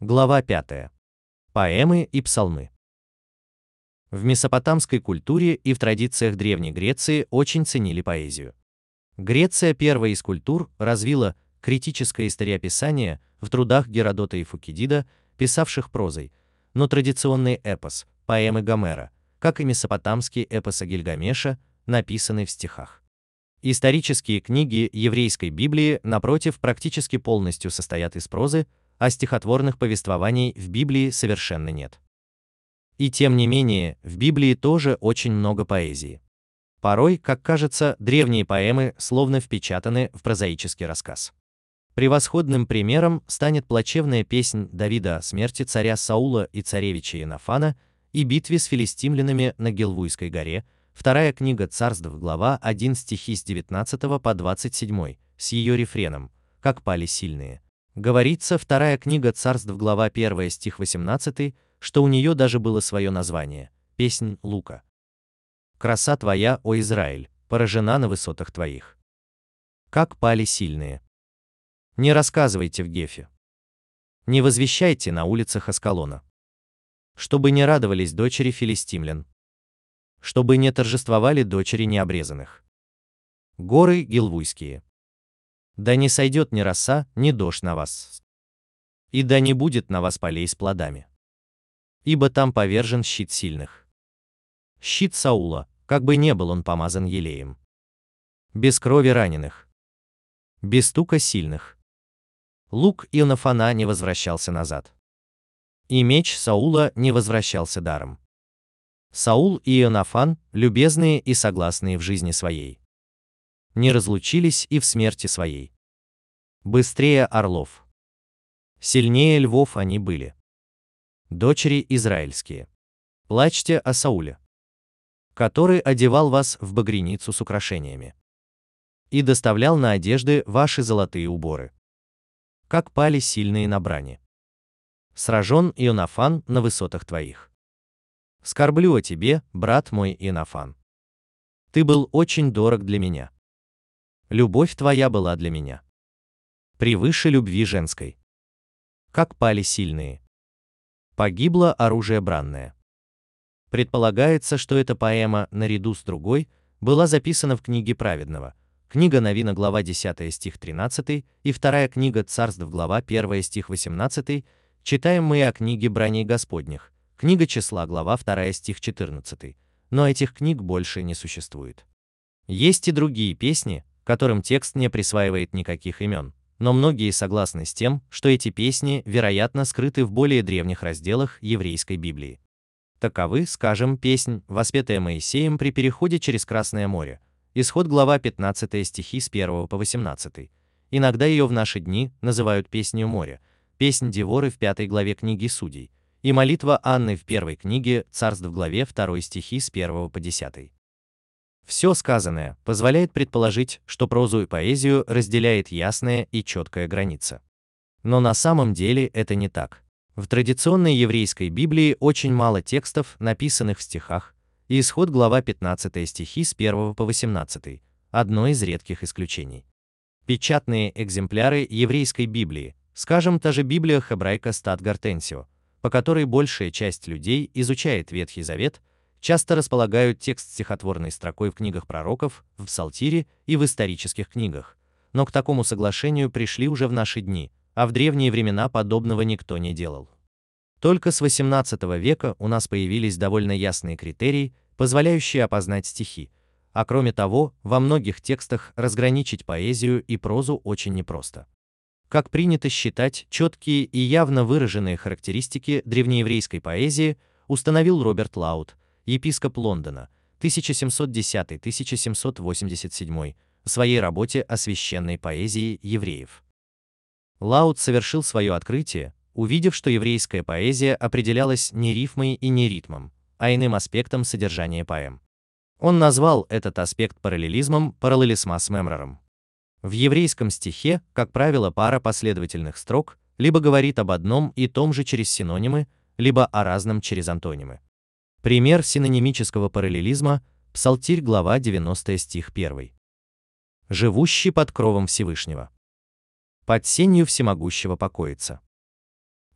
Глава 5. Поэмы и псалмы. В месопотамской культуре и в традициях Древней Греции очень ценили поэзию. Греция первая из культур развила критическое историописание в трудах Геродота и Фукидида, писавших прозой, но традиционный эпос, поэмы Гомера, как и месопотамский эпос о Гильгамеша, написаны в стихах. Исторические книги еврейской Библии, напротив, практически полностью состоят из прозы, а стихотворных повествований в Библии совершенно нет. И тем не менее, в Библии тоже очень много поэзии. Порой, как кажется, древние поэмы словно впечатаны в прозаический рассказ. Превосходным примером станет плачевная песнь Давида о смерти царя Саула и царевича Инофана и битве с филистимлянами на Гелвуйской горе, вторая книга царств, глава 1 стихи с 19 по 27, с ее рефреном «Как пали сильные». Говорится вторая книга царств, глава 1 стих 18, что у нее даже было свое название – «Песнь Лука». «Краса твоя, о Израиль, поражена на высотах твоих». Как пали сильные. Не рассказывайте в Гефе. Не возвещайте на улицах Аскалона. Чтобы не радовались дочери филистимлян. Чтобы не торжествовали дочери необрезанных. Горы Гилвуйские. Да не сойдет ни роса, ни дождь на вас. И да не будет на вас полей с плодами. Ибо там повержен щит сильных. Щит Саула, как бы не был он помазан елеем. Без крови раненых. Без стука сильных. Лук Ионафана не возвращался назад. И меч Саула не возвращался даром. Саул и Ионафан, любезные и согласные в жизни своей не разлучились и в смерти своей. Быстрее орлов. Сильнее львов они были. Дочери израильские. Плачьте о Сауле, который одевал вас в багряницу с украшениями и доставлял на одежды ваши золотые уборы. Как пали сильные на брани. Сражен Ионафан на высотах твоих. Скорблю о тебе, брат мой Ионафан. Ты был очень дорог для меня. Любовь твоя была для меня. Превыше любви женской. Как пали сильные. Погибло оружие бранное. Предполагается, что эта поэма, наряду с другой, была записана в книге праведного. Книга Новина, глава 10 стих 13, и вторая книга Царств, глава 1 стих 18, читаем мы о книге браней Господних, книга числа, глава 2 стих 14, но этих книг больше не существует. Есть и другие песни, которым текст не присваивает никаких имен, но многие согласны с тем, что эти песни, вероятно, скрыты в более древних разделах еврейской Библии. Таковы, скажем, песнь, воспетая Моисеем при переходе через Красное море, исход глава 15 стихи с 1 по 18. Иногда ее в наши дни называют песнью моря, песнь Деворы в 5 главе книги Судей, и молитва Анны в первой книге Царств в главе 2 стихи с 1 по 10. Все сказанное позволяет предположить, что прозу и поэзию разделяет ясная и четкая граница. Но на самом деле это не так. В традиционной еврейской Библии очень мало текстов, написанных в стихах, и исход глава 15 стихи с 1 по 18, одно из редких исключений. Печатные экземпляры еврейской Библии, скажем, та же Библия Хебрайка Стат Гортенсио, по которой большая часть людей изучает Ветхий Завет, часто располагают текст стихотворной строкой в книгах пророков, в псалтире и в исторических книгах, но к такому соглашению пришли уже в наши дни, а в древние времена подобного никто не делал. Только с XVIII века у нас появились довольно ясные критерии, позволяющие опознать стихи, а кроме того, во многих текстах разграничить поэзию и прозу очень непросто. Как принято считать, четкие и явно выраженные характеристики древнееврейской поэзии установил Роберт Лаут, епископ Лондона, 1710-1787, в своей работе о священной поэзии евреев. Лаут совершил свое открытие, увидев, что еврейская поэзия определялась не рифмой и не ритмом, а иным аспектом содержания поэм. Он назвал этот аспект параллелизмом параллелисмас мемрором. В еврейском стихе, как правило, пара последовательных строк либо говорит об одном и том же через синонимы, либо о разном через антонимы. Пример синонимического параллелизма – Псалтирь, глава 90 стих 1. «Живущий под кровом Всевышнего. Под сенью всемогущего покоится.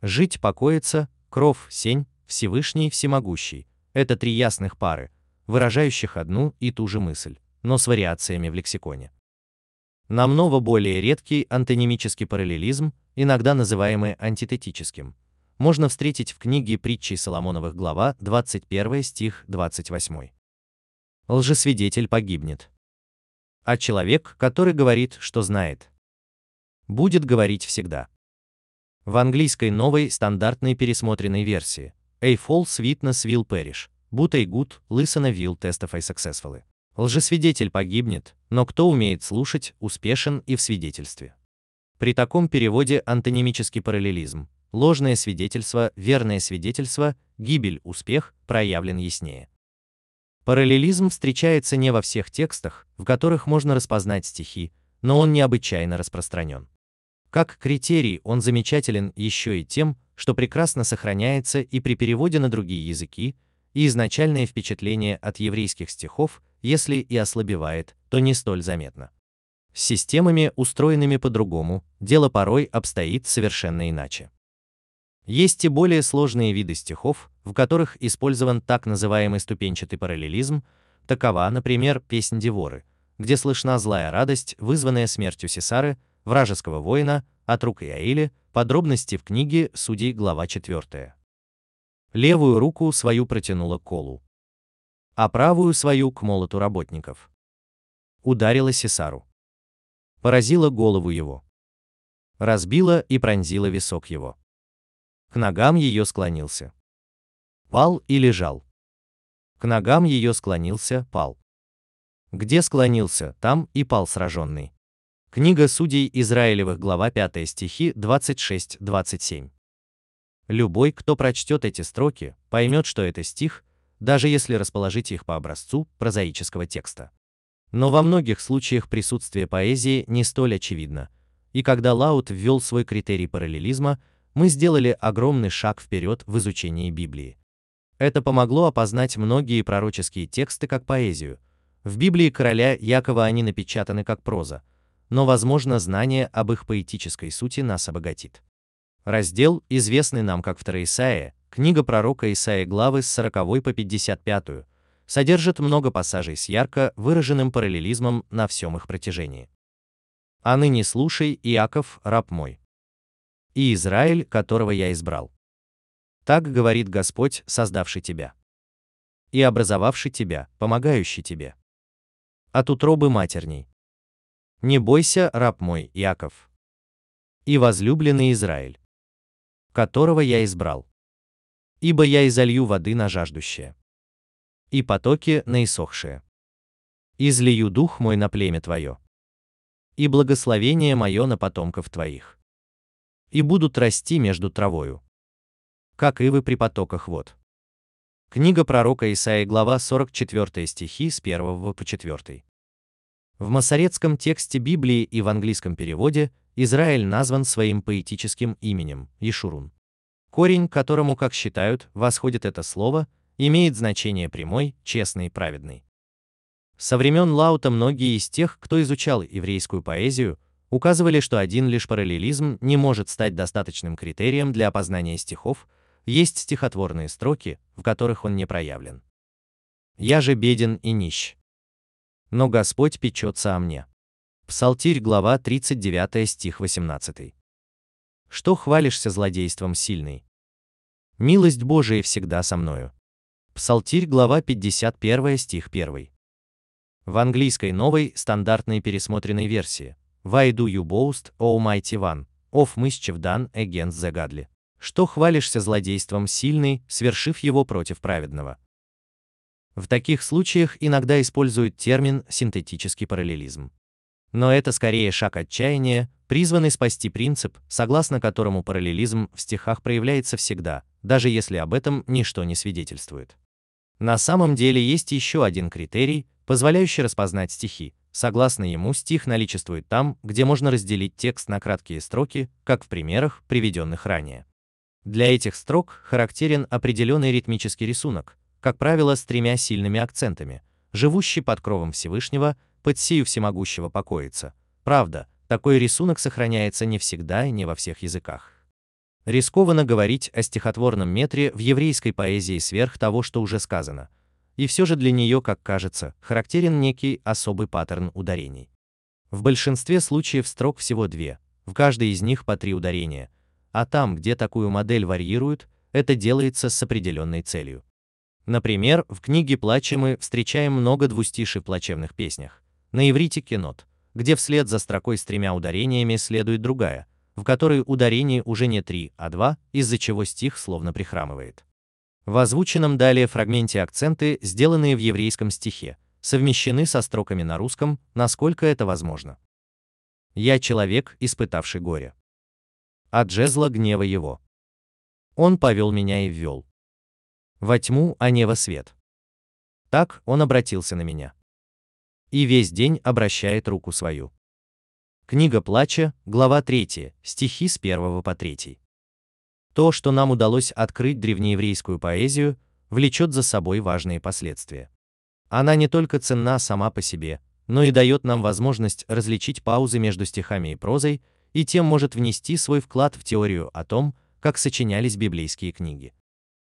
Жить, покоиться, кров, сень, Всевышний, Всемогущий – это три ясных пары, выражающих одну и ту же мысль, но с вариациями в лексиконе. Намного более редкий антонимический параллелизм, иногда называемый антитетическим, можно встретить в книге притчей Соломоновых глава 21 стих 28. Лжесвидетель погибнет. А человек, который говорит, что знает, будет говорить всегда. В английской новой стандартной пересмотренной версии A false witness will perish, but a good listener will testify successfully. Лжесвидетель погибнет, но кто умеет слушать, успешен и в свидетельстве. При таком переводе антонимический параллелизм, ложное свидетельство, верное свидетельство, гибель, успех проявлен яснее. Параллелизм встречается не во всех текстах, в которых можно распознать стихи, но он необычайно распространен. Как критерий он замечателен еще и тем, что прекрасно сохраняется и при переводе на другие языки, и изначальное впечатление от еврейских стихов, если и ослабевает, то не столь заметно. С системами, устроенными по-другому, дело порой обстоит совершенно иначе. Есть и более сложные виды стихов, в которых использован так называемый ступенчатый параллелизм, такова, например, песнь Деворы, где слышна злая радость, вызванная смертью Сесары, вражеского воина, от рук Иаиля, подробности в книге Судей, глава 4. Левую руку свою протянула к колу, а правую свою к молоту работников. Ударила Сесару. Поразила голову его. Разбила и пронзила висок его. К ногам ее склонился. Пал и лежал. К ногам ее склонился, пал. Где склонился, там и пал сраженный. Книга Судей Израилевых, глава 5 стихи 26-27. Любой, кто прочтет эти строки, поймет, что это стих, даже если расположить их по образцу прозаического текста. Но во многих случаях присутствие поэзии не столь очевидно, и когда Лаут ввел свой критерий параллелизма, мы сделали огромный шаг вперед в изучении Библии. Это помогло опознать многие пророческие тексты как поэзию. В Библии короля Якова они напечатаны как проза, но, возможно, знание об их поэтической сути нас обогатит. Раздел, известный нам как Вторая Исаия, книга пророка Исаия главы с 40 по 55, содержит много пассажей с ярко выраженным параллелизмом на всем их протяжении. «А ныне слушай, Иаков, раб мой, и Израиль, которого я избрал. Так говорит Господь, создавший тебя и образовавший тебя, помогающий тебе. От утробы матерней, не бойся, раб мой, Иаков. И возлюбленный Израиль, которого я избрал. Ибо я изолью воды на жаждущее. И потоки на иссохшие. Излию дух мой на племя твое. И благословение мое на потомков твоих. И будут расти между травою. Как ивы при потоках вод. Книга пророка Исаия, глава 44 стихи с 1 по 4. В масоретском тексте Библии и в английском переводе Израиль назван своим поэтическим именем – Ишурун. Корень, которому, как считают, восходит это слово, имеет значение прямой, честный, праведный. Со времен Лаута многие из тех, кто изучал еврейскую поэзию, указывали, что один лишь параллелизм не может стать достаточным критерием для опознания стихов, есть стихотворные строки, в которых он не проявлен. «Я же беден и нищ, но Господь печется о мне. Псалтирь, глава 39, стих 18. Что хвалишься злодейством сильный? Милость Божия всегда со мною. Псалтирь, глава 51, стих 1. В английской новой, стандартной пересмотренной версии Why do you boast, O mighty one, of mischief done against the godly? Что хвалишься злодейством сильный, свершив его против праведного? В таких случаях иногда используют термин синтетический параллелизм. Но это скорее шаг отчаяния, призванный спасти принцип, согласно которому параллелизм в стихах проявляется всегда, даже если об этом ничто не свидетельствует. На самом деле есть еще один критерий, позволяющий распознать стихи. Согласно ему, стих наличествует там, где можно разделить текст на краткие строки, как в примерах, приведенных ранее. Для этих строк характерен определенный ритмический рисунок, как правило, с тремя сильными акцентами. Живущий под кровом Всевышнего, под сию всемогущего покоится. Правда, такой рисунок сохраняется не всегда и не во всех языках. Рискованно говорить о стихотворном метре в еврейской поэзии сверх того, что уже сказано. И все же для нее, как кажется, характерен некий особый паттерн ударений. В большинстве случаев строк всего две, в каждой из них по три ударения, а там, где такую модель варьируют, это делается с определенной целью. Например, в книге «Плача» мы встречаем много двустишей в плачевных песнях. На иврите кинот, где вслед за строкой с тремя ударениями следует другая, в которой ударений уже не три, а два, из-за чего стих словно прихрамывает. В озвученном далее фрагменте акценты, сделанные в еврейском стихе, совмещены со строками на русском, насколько это возможно. Я человек, испытавший горе. От жезла гнева его. Он повел меня и ввел. Во тьму, а не во свет. Так он обратился на меня. И весь день обращает руку свою. Книга Плача, глава 3, стихи с 1 по 3. То, что нам удалось открыть древнееврейскую поэзию, влечет за собой важные последствия. Она не только ценна сама по себе, но и дает нам возможность различить паузы между стихами и прозой, и тем может внести свой вклад в теорию о том, как сочинялись библейские книги.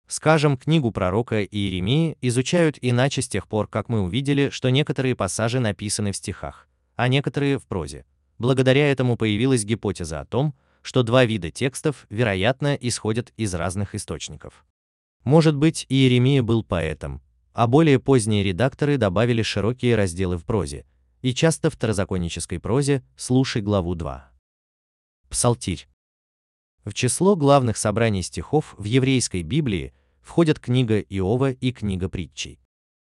Скажем, книгу пророка Иеремии изучают иначе с тех пор, как мы увидели, что некоторые пассажи написаны в стихах, а некоторые в прозе. Благодаря этому появилась гипотеза о том, что два вида текстов, вероятно, исходят из разных источников. Может быть, Иеремия был поэтом, а более поздние редакторы добавили широкие разделы в прозе, и часто в второзаконнической прозе слушай главу 2. Псалтирь. В число главных собраний стихов в еврейской Библии входят книга Иова и книга притчей.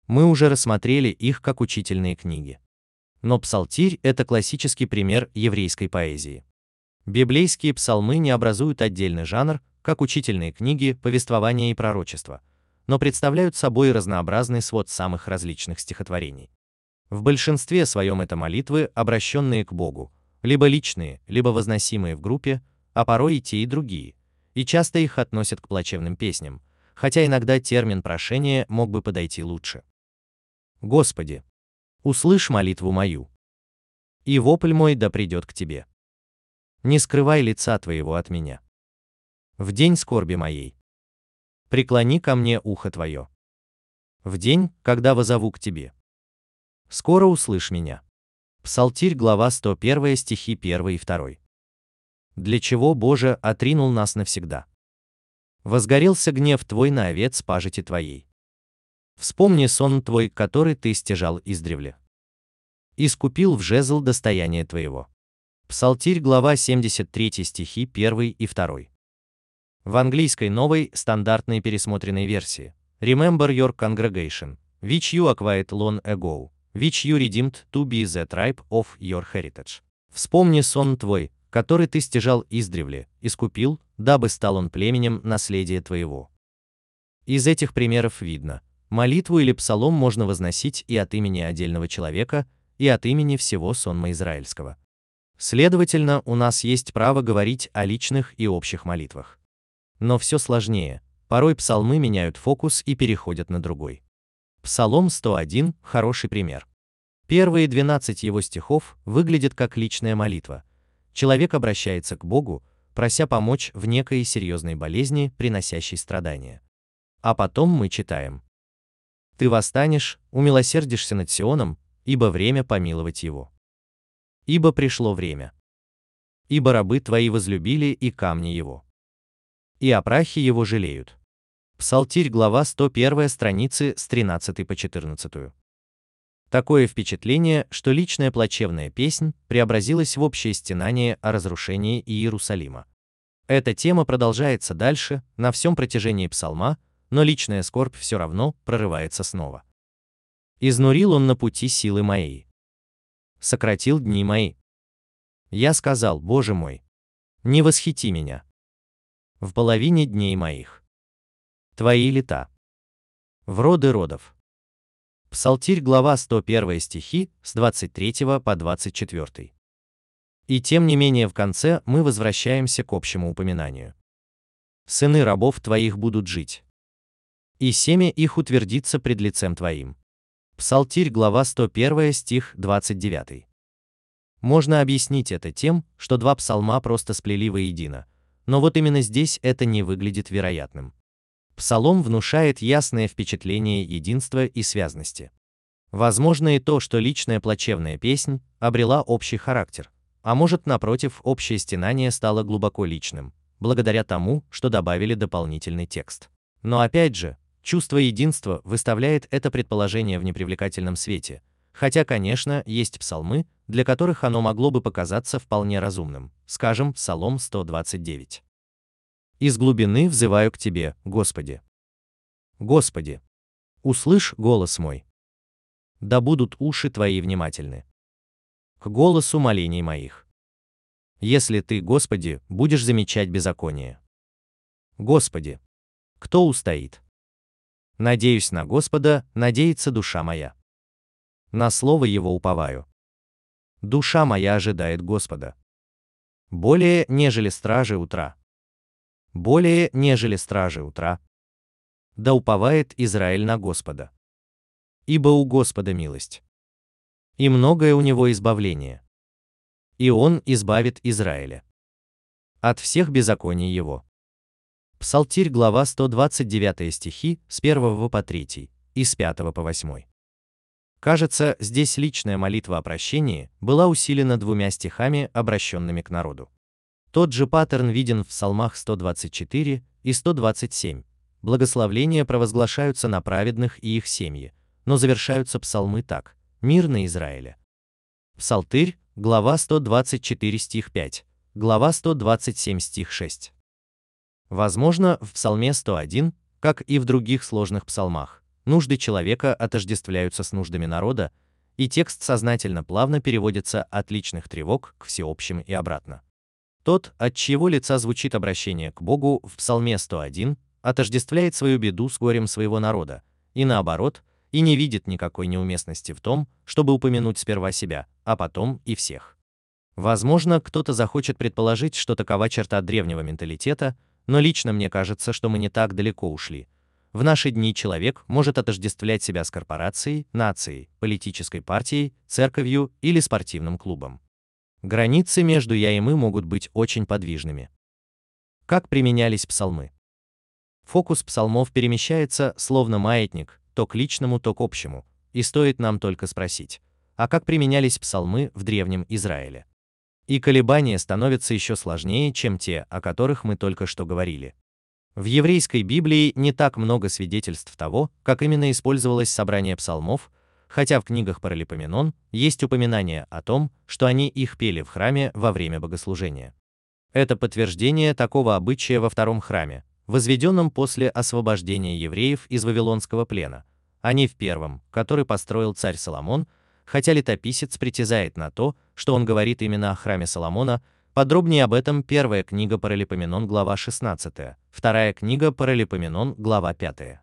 Мы уже рассмотрели их как учительные книги. Но псалтирь – это классический пример еврейской поэзии. Библейские псалмы не образуют отдельный жанр, как учительные книги, повествования и пророчества, но представляют собой разнообразный свод самых различных стихотворений. В большинстве своем это молитвы, обращенные к Богу, либо личные, либо возносимые в группе, а порой и те, и другие, и часто их относят к плачевным песням, хотя иногда термин прошения мог бы подойти лучше. Господи, услышь молитву мою, и вопль мой да придет к Тебе. Не скрывай лица Твоего от меня. В день скорби моей. Преклони ко мне ухо Твое. В день, когда возову к Тебе. Скоро услышь меня. Псалтирь, глава 101, стихи 1 и 2. Для чего, Боже, отринул нас навсегда? Возгорелся гнев Твой на овец пажити Твоей. Вспомни сон Твой, который Ты стяжал издревле. Искупил в жезл достояние Твоего. Псалтирь, глава 73, стихи 1 и 2. В английской новой, стандартной пересмотренной версии Remember your congregation, which you acquired long ago, which you redeemed to be the tribe of your heritage. Вспомни сон твой, который ты стяжал издревле, искупил, дабы стал он племенем наследия твоего. Из этих примеров видно, молитву или псалом можно возносить и от имени отдельного человека, и от имени всего сонма израильского. Следовательно, у нас есть право говорить о личных и общих молитвах. Но все сложнее, порой псалмы меняют фокус и переходят на другой. Псалом 101 – хороший пример. Первые 12 его стихов выглядят как личная молитва. Человек обращается к Богу, прося помочь в некой серьезной болезни, приносящей страдания. А потом мы читаем. «Ты восстанешь, умилосердишься над Сионом, ибо время помиловать его. Ибо пришло время. Ибо рабы твои возлюбили и камни его. И о прахе его жалеют. Псалтирь, глава 101, страницы с 13 по 14. Такое впечатление, что личная плачевная песнь преобразилась в общее стенание о разрушении Иерусалима. Эта тема продолжается дальше, на всем протяжении псалма, но личная скорбь все равно прорывается снова. «Изнурил он на пути силы моей. Сократил дни мои. Я сказал, Боже мой, не восхити меня. В половине дней моих. Твои лета. В роды родов. Псалтирь, глава 101 стихи, с 23 по 24. И тем не менее в конце мы возвращаемся к общему упоминанию. Сыны рабов твоих будут жить. И семя их утвердится пред лицем твоим. Псалтирь, глава 101, стих 29. Можно объяснить это тем, что два псалма просто сплели воедино, но вот именно здесь это не выглядит вероятным. Псалом внушает ясное впечатление единства и связности. Возможно и то, что личная плачевная песнь обрела общий характер, а может, напротив, общее стенание стало глубоко личным, благодаря тому, что добавили дополнительный текст. Но опять же, чувство единства выставляет это предположение в непривлекательном свете, хотя, конечно, есть псалмы, для которых оно могло бы показаться вполне разумным, скажем, Псалом 129. «Из глубины взываю к Тебе, Господи». Господи, услышь голос мой. Да будут уши Твои внимательны к голосу молений моих. Если Ты, Господи, будешь замечать беззаконие. Господи, кто устоит? Надеюсь на Господа, надеется душа моя. На слово Его уповаю. Душа моя ожидает Господа. Более, нежели стражи утра. Более, нежели стражи утра. Да уповает Израиль на Господа. Ибо у Господа милость. И многое у него избавление. И он избавит Израиля. От всех беззаконий его. Псалтирь, глава 129 стихи, с 1 по 3, и с 5 по 8. Кажется, здесь личная молитва о прощении была усилена двумя стихами, обращенными к народу. Тот же паттерн виден в псалмах 124 и 127. Благословления провозглашаются на праведных и их семьи, но завершаются псалмы так: Мир на Израиле. Псалтырь, глава 124 стих 5, глава 127 стих 6. Возможно, в Псалме 101, как и в других сложных псалмах, нужды человека отождествляются с нуждами народа, и текст сознательно плавно переводится от личных тревог к всеобщим и обратно. Тот, от чьего лица звучит обращение к Богу в Псалме 101, отождествляет свою беду с горем своего народа, и наоборот, и не видит никакой неуместности в том, чтобы упомянуть сперва себя, а потом и всех. Возможно, кто-то захочет предположить, что такова черта древнего менталитета, но лично мне кажется, что мы не так далеко ушли, в наши дни человек может отождествлять себя с корпорацией, нацией, политической партией, церковью или спортивным клубом. Границы между я и мы могут быть очень подвижными. Как применялись псалмы? Фокус псалмов перемещается, словно маятник, то к личному, то к общему, и стоит нам только спросить, а как применялись псалмы в древнем Израиле? И колебания становятся еще сложнее, чем те, о которых мы только что говорили. В еврейской Библии не так много свидетельств того, как именно использовалось собрание псалмов, хотя в книгах Паралипоменон есть упоминание о том, что они их пели в храме во время богослужения. Это подтверждение такого обычая во втором храме, возведенном после освобождения евреев из Вавилонского плена, а не в первом, который построил царь Соломон, хотя летописец притязает на то, что он говорит именно о храме Соломона, Подробнее об этом первая книга Паралипоменон, глава 16, вторая книга Паралипоменон, глава 5.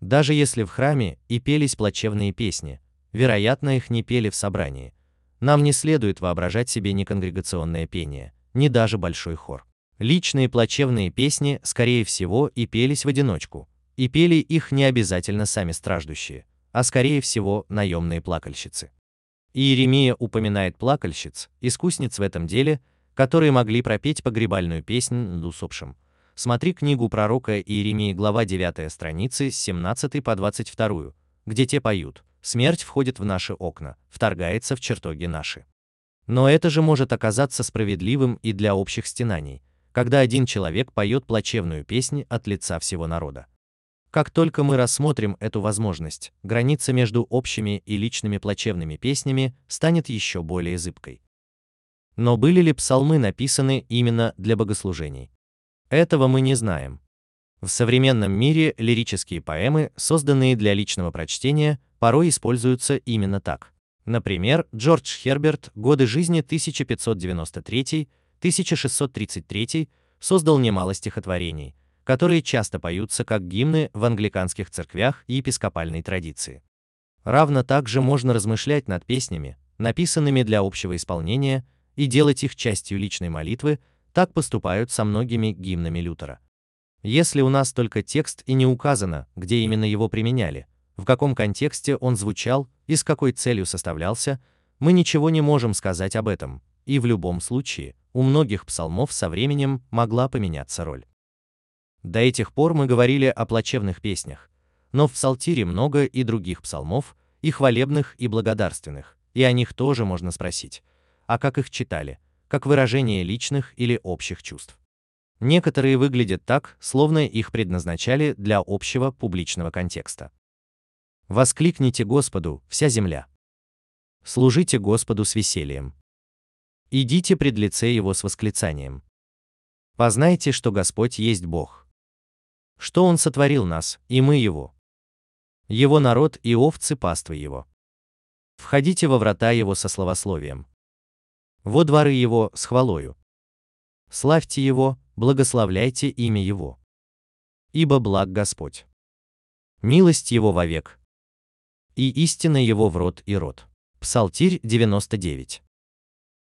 Даже если в храме и пелись плачевные песни, вероятно, их не пели в собрании. Нам не следует воображать себе ни конгрегационное пение, ни даже большой хор. Личные плачевные песни, скорее всего, и пелись в одиночку, и пели их не обязательно сами страждущие, а скорее всего наемные плакальщицы. Иеремия упоминает плакальщиц, искусниц в этом деле, которые могли пропеть погребальную песнь над усопшим. Смотри книгу пророка Иеремии, глава 9 страницы с 17 по 22, где те поют «Смерть входит в наши окна, вторгается в чертоги наши». Но это же может оказаться справедливым и для общих стенаний, когда один человек поет плачевную песнь от лица всего народа. Как только мы рассмотрим эту возможность, граница между общими и личными плачевными песнями станет еще более зыбкой. Но были ли псалмы написаны именно для богослужений? Этого мы не знаем. В современном мире лирические поэмы, созданные для личного прочтения, порой используются именно так. Например, Джордж Херберт «Годы жизни 1593-1633» создал немало стихотворений, которые часто поются как гимны в англиканских церквях и епископальной традиции. Равно также можно размышлять над песнями, написанными для общего исполнения, и делать их частью личной молитвы, так поступают со многими гимнами Лютера. Если у нас только текст и не указано, где именно его применяли, в каком контексте он звучал и с какой целью составлялся, мы ничего не можем сказать об этом, и в любом случае, у многих псалмов со временем могла поменяться роль. До этих пор мы говорили о плачевных песнях, но в Псалтире много и других псалмов, и хвалебных, и благодарственных, и о них тоже можно спросить, а как их читали, как выражение личных или общих чувств. Некоторые выглядят так, словно их предназначали для общего публичного контекста. Воскликните Господу, вся земля. Служите Господу с весельем. Идите пред лице Его с восклицанием. Познайте, что Господь есть Бог. Что Он сотворил нас, и мы Его. Его народ и овцы паствы Его. Входите во врата Его со словословием. Во дворы Его с хвалою. Славьте Его, благословляйте имя Его. Ибо благ Господь. Милость Его вовек. И истина Его в род и род. Псалтирь 99.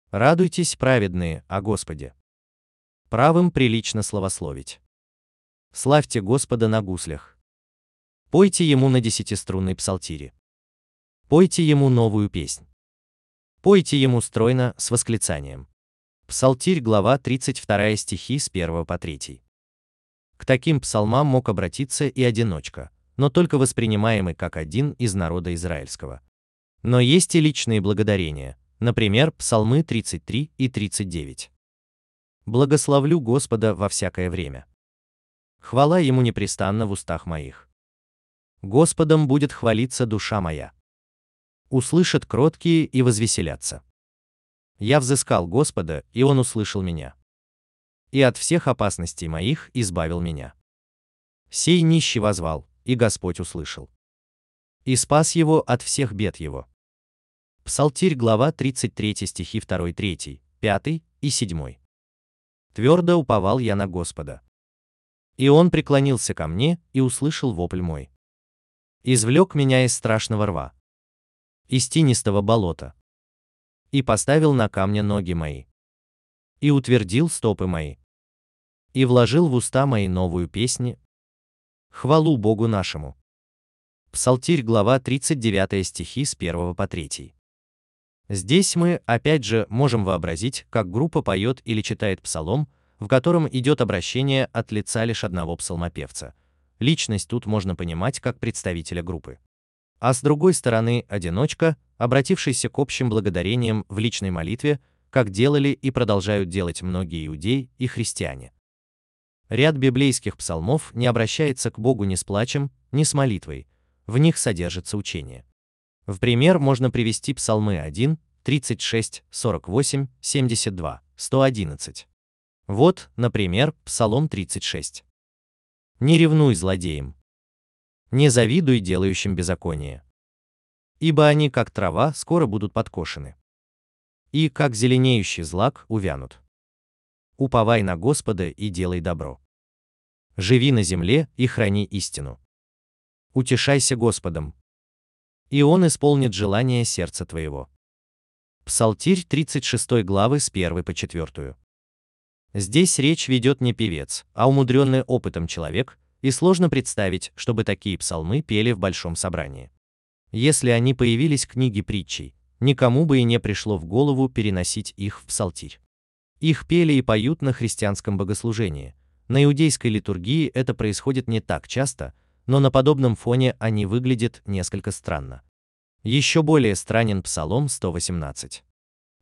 Радуйтесь, праведные, о Господе. Правым прилично словословить. Славьте Господа на гуслях. Пойте Ему на десятиструнной псалтире. Пойте Ему новую песнь. Пойте Ему стройно, с восклицанием. Псалтирь, глава 32 стихи с 1 по 3. К таким псалмам мог обратиться и одиночка, но только воспринимаемый как один из народа израильского. Но есть и личные благодарения, например, псалмы 33 и 39. «Благословлю Господа во всякое время. Хвала Ему непрестанно в устах моих. Господом будет хвалиться душа моя. Услышат кроткие и возвеселятся. Я взыскал Господа, и Он услышал меня. И от всех опасностей моих избавил меня. Сей нищий возвал, и Господь услышал. И спас его от всех бед его. Псалтирь, глава 33 стихи 2, 3, 5 и 7. Твердо уповал я на Господа. И он преклонился ко мне и услышал вопль мой. Извлек меня из страшного рва. Из тинистого болота и поставил на камне ноги мои. И утвердил стопы мои. И вложил в уста мои новую песню. Хвалу Богу нашему. Псалтирь, глава 39 стихи с 1 по 3. Здесь мы, опять же, можем вообразить, как группа поет или читает псалом, в котором идет обращение от лица лишь одного псалмопевца. Личность тут можно понимать как представителя группы а с другой стороны одиночка, обратившийся к общим благодарениям в личной молитве, как делали и продолжают делать многие иудеи и христиане. Ряд библейских псалмов не обращается к Богу ни с плачем, ни с молитвой, в них содержится учение. В пример можно привести псалмы 1, 36, 48, 72, 111. Вот, например, Псалом 36. «Не ревнуй злодеям, не завидуй делающим беззаконие. Ибо они, как трава, скоро будут подкошены. И, как зеленеющий злак, увянут. Уповай на Господа и делай добро. Живи на земле и храни истину. Утешайся Господом. И Он исполнит желание сердца твоего. Псалтирь 36 главы с 1 по 4. Здесь речь ведет не певец, а умудренный опытом человек, и сложно представить, чтобы такие псалмы пели в большом собрании. Если они появились в книге притчей, никому бы и не пришло в голову переносить их в псалтирь. Их пели и поют на христианском богослужении. На иудейской литургии это происходит не так часто, но на подобном фоне они выглядят несколько странно. Еще более странен Псалом 118.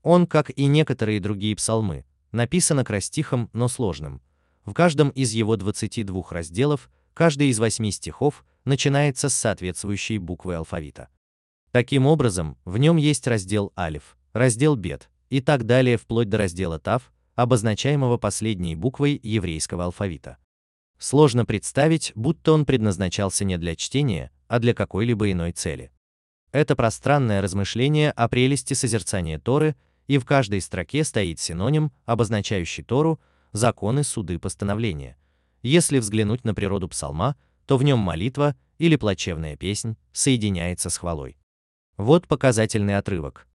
Он, как и некоторые другие псалмы, написан акростихом, но сложным, в каждом из его 22 разделов, каждый из восьми стихов начинается с соответствующей буквы алфавита. Таким образом, в нем есть раздел Алиф, раздел Бет и так далее вплоть до раздела Тав, обозначаемого последней буквой еврейского алфавита. Сложно представить, будто он предназначался не для чтения, а для какой-либо иной цели. Это пространное размышление о прелести созерцания Торы, и в каждой строке стоит синоним, обозначающий Тору, законы, суды, постановления. Если взглянуть на природу псалма, то в нем молитва или плачевная песнь соединяется с хвалой. Вот показательный отрывок.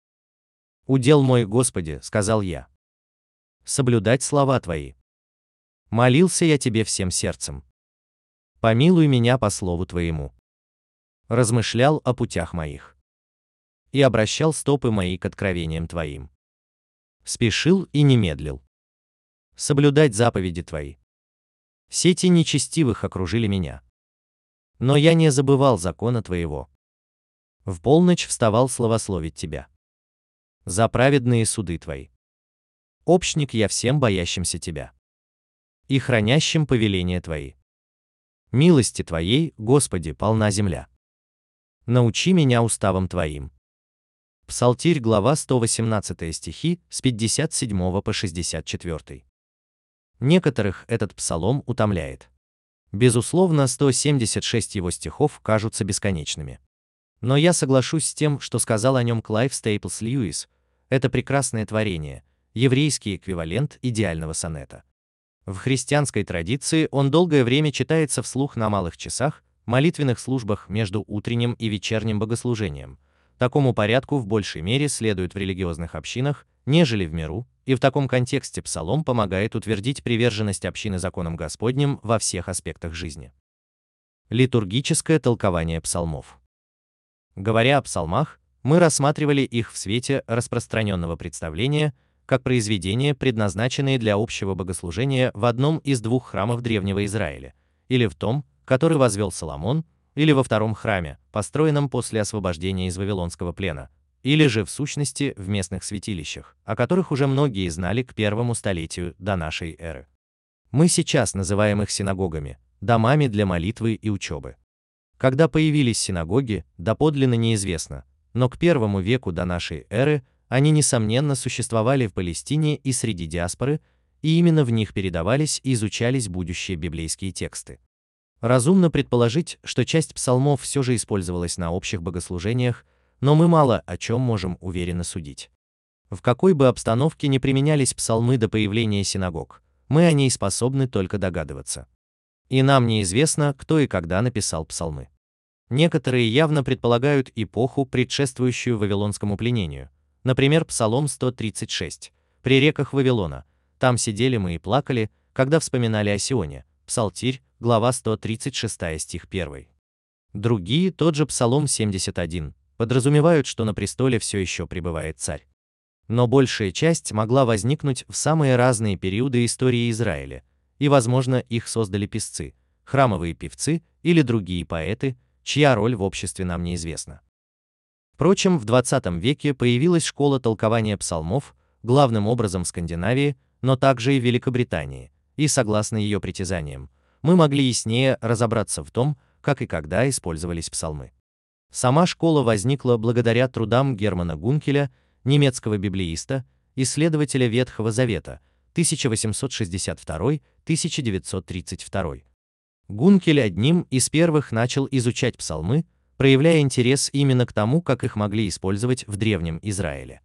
«Удел мой, Господи», — сказал я. «Соблюдать слова Твои». Молился я Тебе всем сердцем. Помилуй меня по слову Твоему. Размышлял о путях моих. И обращал стопы мои к откровениям Твоим. Спешил и не медлил. соблюдать заповеди Твои. Сети нечестивых окружили меня. Но я не забывал закона Твоего. В полночь вставал славословить Тебя. За праведные суды Твои. Общник я всем боящимся Тебя. И хранящим повеления Твои. Милости Твоей, Господи, полна земля. Научи меня уставам Твоим. Псалтирь, глава 118 стихи, с 57 по 64. Некоторых этот псалом утомляет. Безусловно, 176 его стихов кажутся бесконечными. Но я соглашусь с тем, что сказал о нем Клайв Стейплс Льюис. Это прекрасное творение, еврейский эквивалент идеального сонета. В христианской традиции он долгое время читается вслух на малых часах, молитвенных службах между утренним и вечерним богослужением. Такому порядку в большей мере следует в религиозных общинах, нежели в миру, и в таком контексте псалом помогает утвердить приверженность общины законам Господним во всех аспектах жизни. Литургическое толкование псалмов. Говоря о псалмах, мы рассматривали их в свете распространенного представления как произведения, предназначенные для общего богослужения в одном из двух храмов Древнего Израиля, или в том, который возвел Соломон, или во втором храме, построенном после освобождения из Вавилонского плена, или же в сущности в местных святилищах, о которых уже многие знали к первому столетию до нашей эры. Мы сейчас называем их синагогами, домами для молитвы и учебы. Когда появились синагоги, доподлинно неизвестно, но к первому веку до нашей эры они несомненно существовали в Палестине и среди диаспоры, и именно в них передавались и изучались будущие библейские тексты. Разумно предположить, что часть псалмов все же использовалась на общих богослужениях, но мы мало о чем можем уверенно судить. В какой бы обстановке ни применялись псалмы до появления синагог, мы о ней способны только догадываться. И нам неизвестно, кто и когда написал псалмы. Некоторые явно предполагают эпоху, предшествующую Вавилонскому пленению. Например, Псалом 136. «При реках Вавилона. Там сидели мы и плакали, когда вспоминали о Сионе». Псалтирь, глава 136 стих 1. Другие, тот же Псалом 71, подразумевают, что на престоле все еще пребывает царь. Но большая часть могла возникнуть в самые разные периоды истории Израиля, и, возможно, их создали писцы, храмовые певцы или другие поэты, чья роль в обществе нам неизвестна. Впрочем, в 20 веке появилась школа толкования псалмов, главным образом в Скандинавии, но также и в Великобритании, и согласно ее притязаниям, мы могли яснее разобраться в том, как и когда использовались псалмы. Сама школа возникла благодаря трудам Германа Гункеля, немецкого библеиста, исследователя Ветхого Завета, 1862-1932. Гункель одним из первых начал изучать псалмы, проявляя интерес именно к тому, как их могли использовать в древнем Израиле.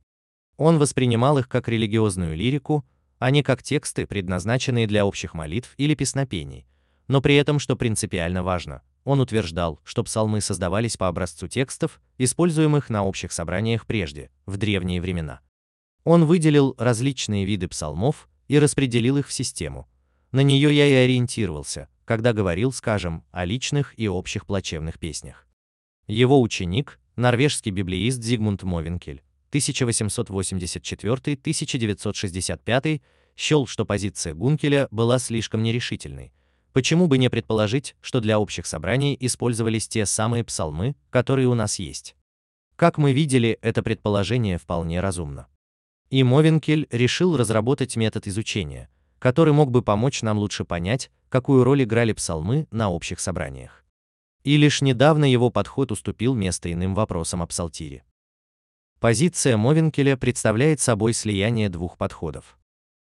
Он воспринимал их как религиозную лирику, а не как тексты, предназначенные для общих молитв или песнопений. Но при этом, что принципиально важно, он утверждал, что псалмы создавались по образцу текстов, используемых на общих собраниях прежде, в древние времена. Он выделил различные виды псалмов и распределил их в систему. На нее я и ориентировался, когда говорил, скажем, о личных и общих плачевных песнях. Его ученик, норвежский библеист Зигмунд Мовенкель, 1884-1965, счел, что позиция Гункеля была слишком нерешительной. Почему бы не предположить, что для общих собраний использовались те самые псалмы, которые у нас есть? Как мы видели, это предположение вполне разумно. И Мовенкель решил разработать метод изучения, который мог бы помочь нам лучше понять, какую роль играли псалмы на общих собраниях. И лишь недавно его подход уступил место иным вопросам о псалтире. Позиция Мовенкеля представляет собой слияние двух подходов.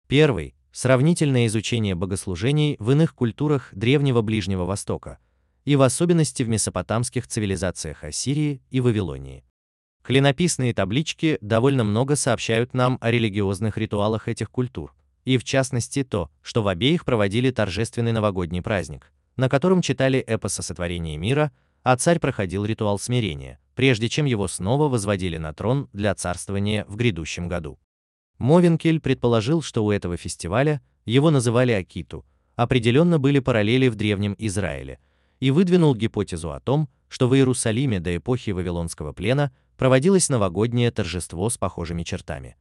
Первый – сравнительное изучение богослужений в иных культурах Древнего Ближнего Востока, и в особенности в месопотамских цивилизациях Ассирии и Вавилонии. Клинописные таблички довольно много сообщают нам о религиозных ритуалах этих культур, и в частности то, что в обеих проводили торжественный новогодний праздник, на котором читали эпос о сотворении мира, а царь проходил ритуал смирения, прежде чем его снова возводили на трон для царствования в грядущем году. Мовенкель предположил, что у этого фестиваля, его называли Акиту, определенно были параллели в древнем Израиле, и выдвинул гипотезу о том, что в Иерусалиме до эпохи Вавилонского плена проводилось новогоднее торжество с похожими чертами.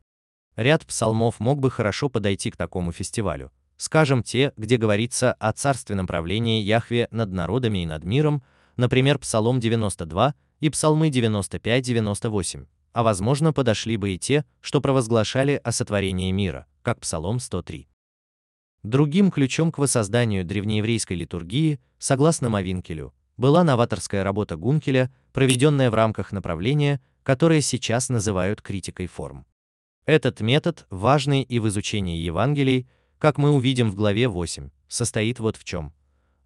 Ряд псалмов мог бы хорошо подойти к такому фестивалю. Скажем, те, где говорится о царственном правлении Яхве над народами и над миром, например, Псалом 92 и Псалмы 95-98, а возможно подошли бы и те, что провозглашали о сотворении мира, как Псалом 103. Другим ключом к воссозданию древнееврейской литургии, согласно Мавинкелю, была новаторская работа Гункеля, проведенная в рамках направления, которое сейчас называют критикой форм. Этот метод, важный и в изучении Евангелий, как мы увидим в главе 8, состоит вот в чем.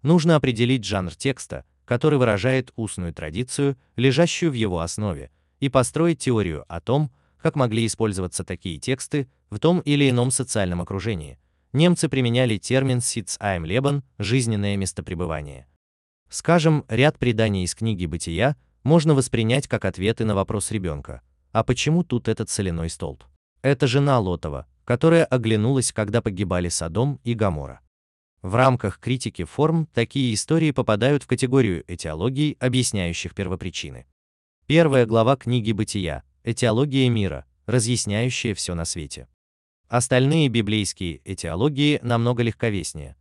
Нужно определить жанр текста, который выражает устную традицию, лежащую в его основе, и построить теорию о том, как могли использоваться такие тексты в том или ином социальном окружении. Немцы применяли термин «Sitz einem Leben» – жизненное местопребывание. Скажем, ряд преданий из книги «Бытия» можно воспринять как ответы на вопрос ребенка «А почему тут этот соляной столб?» Это жена Лотова, которая оглянулась, когда погибали Содом и Гоморра. В рамках критики форм такие истории попадают в категорию этиологий, объясняющих первопричины. Первая глава книги Бытия «Этиология мира», разъясняющая все на свете. Остальные библейские этиологии намного легковеснее.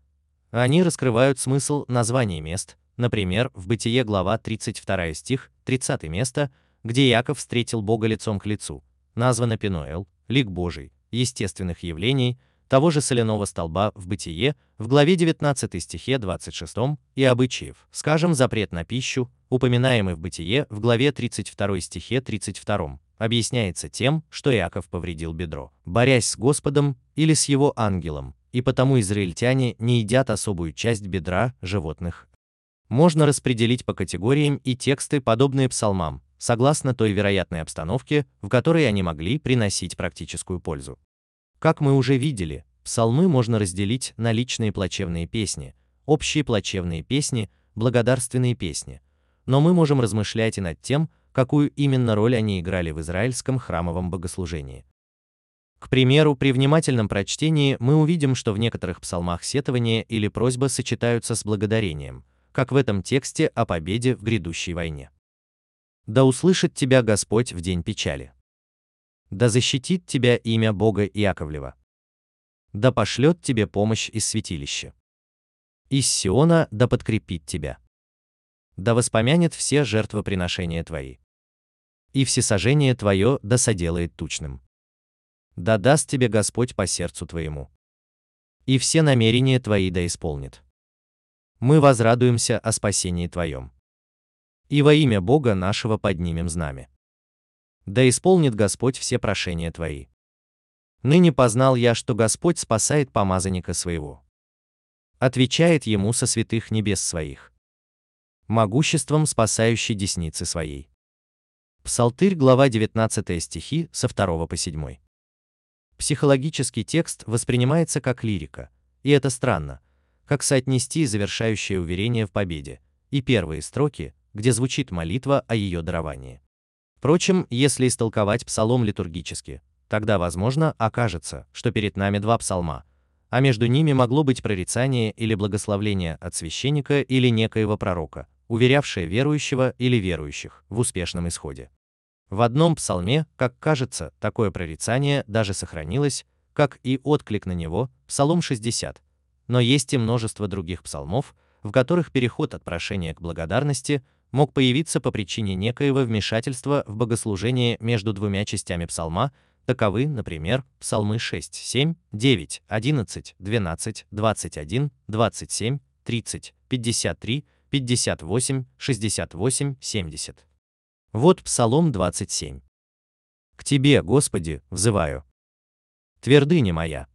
Они раскрывают смысл названий мест, например, в Бытие глава 32 стих, 30 место, где Яков встретил Бога лицом к лицу, названо Пиноэл, лик Божий, естественных явлений, того же соляного столба в Бытие, в главе 19 стихе 26 и обычаев, скажем, запрет на пищу, упоминаемый в Бытие в главе 32 стихе 32, объясняется тем, что Иаков повредил бедро, борясь с Господом или с его ангелом, и потому израильтяне не едят особую часть бедра животных. Можно распределить по категориям и тексты, подобные псалмам, согласно той вероятной обстановке, в которой они могли приносить практическую пользу. Как мы уже видели, псалмы можно разделить на личные плачевные песни, общие плачевные песни, благодарственные песни. Но мы можем размышлять и над тем, какую именно роль они играли в израильском храмовом богослужении. К примеру, при внимательном прочтении мы увидим, что в некоторых псалмах сетование или просьба сочетаются с благодарением, как в этом тексте о победе в грядущей войне. «Да услышит тебя Господь в день печали». Да защитит тебя имя Бога Иаковлева. Да пошлет тебе помощь из святилища. Из Сиона да подкрепит тебя. Да воспомянет все жертвоприношения твои. И всесожжение твое да соделает тучным. Да даст тебе Господь по сердцу твоему. И все намерения твои да исполнит. Мы возрадуемся о спасении твоем. И во имя Бога нашего поднимем знамя да исполнит Господь все прошения твои. Ныне познал я, что Господь спасает помазанника своего. Отвечает ему со святых небес своих. Могуществом спасающей десницы своей. Псалтырь, глава 19 стихи, со 2 по 7. Психологический текст воспринимается как лирика, и это странно, как соотнести завершающее уверение в победе, и первые строки, где звучит молитва о ее даровании. Впрочем, если истолковать псалом литургически, тогда, возможно, окажется, что перед нами два псалма, а между ними могло быть прорицание или благословление от священника или некоего пророка, уверявшее верующего или верующих в успешном исходе. В одном псалме, как кажется, такое прорицание даже сохранилось, как и отклик на него, Псалом 60. Но есть и множество других псалмов, в которых переход от прошения к благодарности мог появиться по причине некоего вмешательства в богослужение между двумя частями псалма, таковы, например, псалмы 6, 7, 9, 11, 12, 21, 27, 30, 53, 58, 68, 70. Вот Псалом 27. «К Тебе, Господи, взываю. Твердыня моя,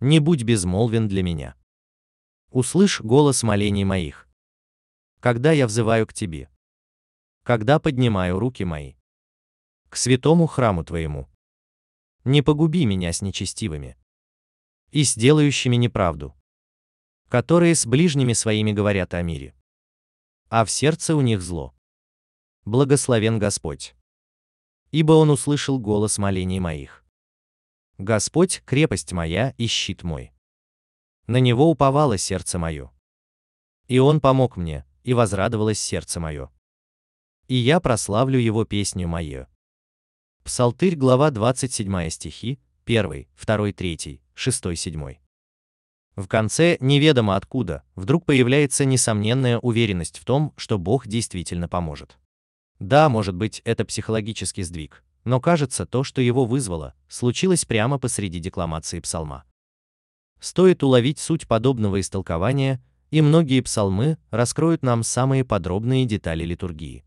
не будь безмолвен для меня. Услышь голос молений моих, когда я взываю к Тебе когда поднимаю руки мои к святому храму Твоему. Не погуби меня с нечестивыми и с делающими неправду, которые с ближними своими говорят о мире, а в сердце у них зло. Благословен Господь, ибо Он услышал голос молений моих. Господь — крепость моя и щит мой. На Него уповало сердце мое. И Он помог мне, и возрадовалось сердце мое и я прославлю его песню мою. Псалтырь, глава 27 стихи, 1, 2, 3, 6, 7. В конце, неведомо откуда, вдруг появляется несомненная уверенность в том, что Бог действительно поможет. Да, может быть, это психологический сдвиг, но кажется, то, что его вызвало, случилось прямо посреди декламации псалма. Стоит уловить суть подобного истолкования, и многие псалмы раскроют нам самые подробные детали литургии.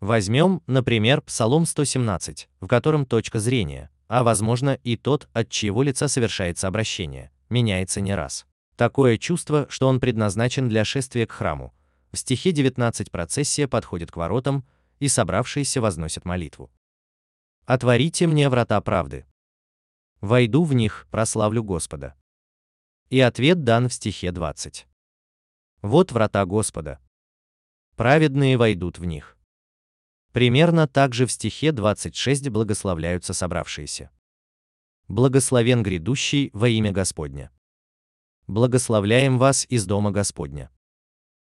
Возьмем, например, Псалом 117, в котором точка зрения, а возможно и тот, от чьего лица совершается обращение, меняется не раз. Такое чувство, что он предназначен для шествия к храму. В стихе 19 процессия подходит к воротам, и собравшиеся возносят молитву. «Отворите мне врата правды. Войду в них, прославлю Господа». И ответ дан в стихе 20. «Вот врата Господа. Праведные войдут в них». Примерно так же в стихе 26 благословляются собравшиеся. Благословен грядущий во имя Господня. Благословляем вас из дома Господня.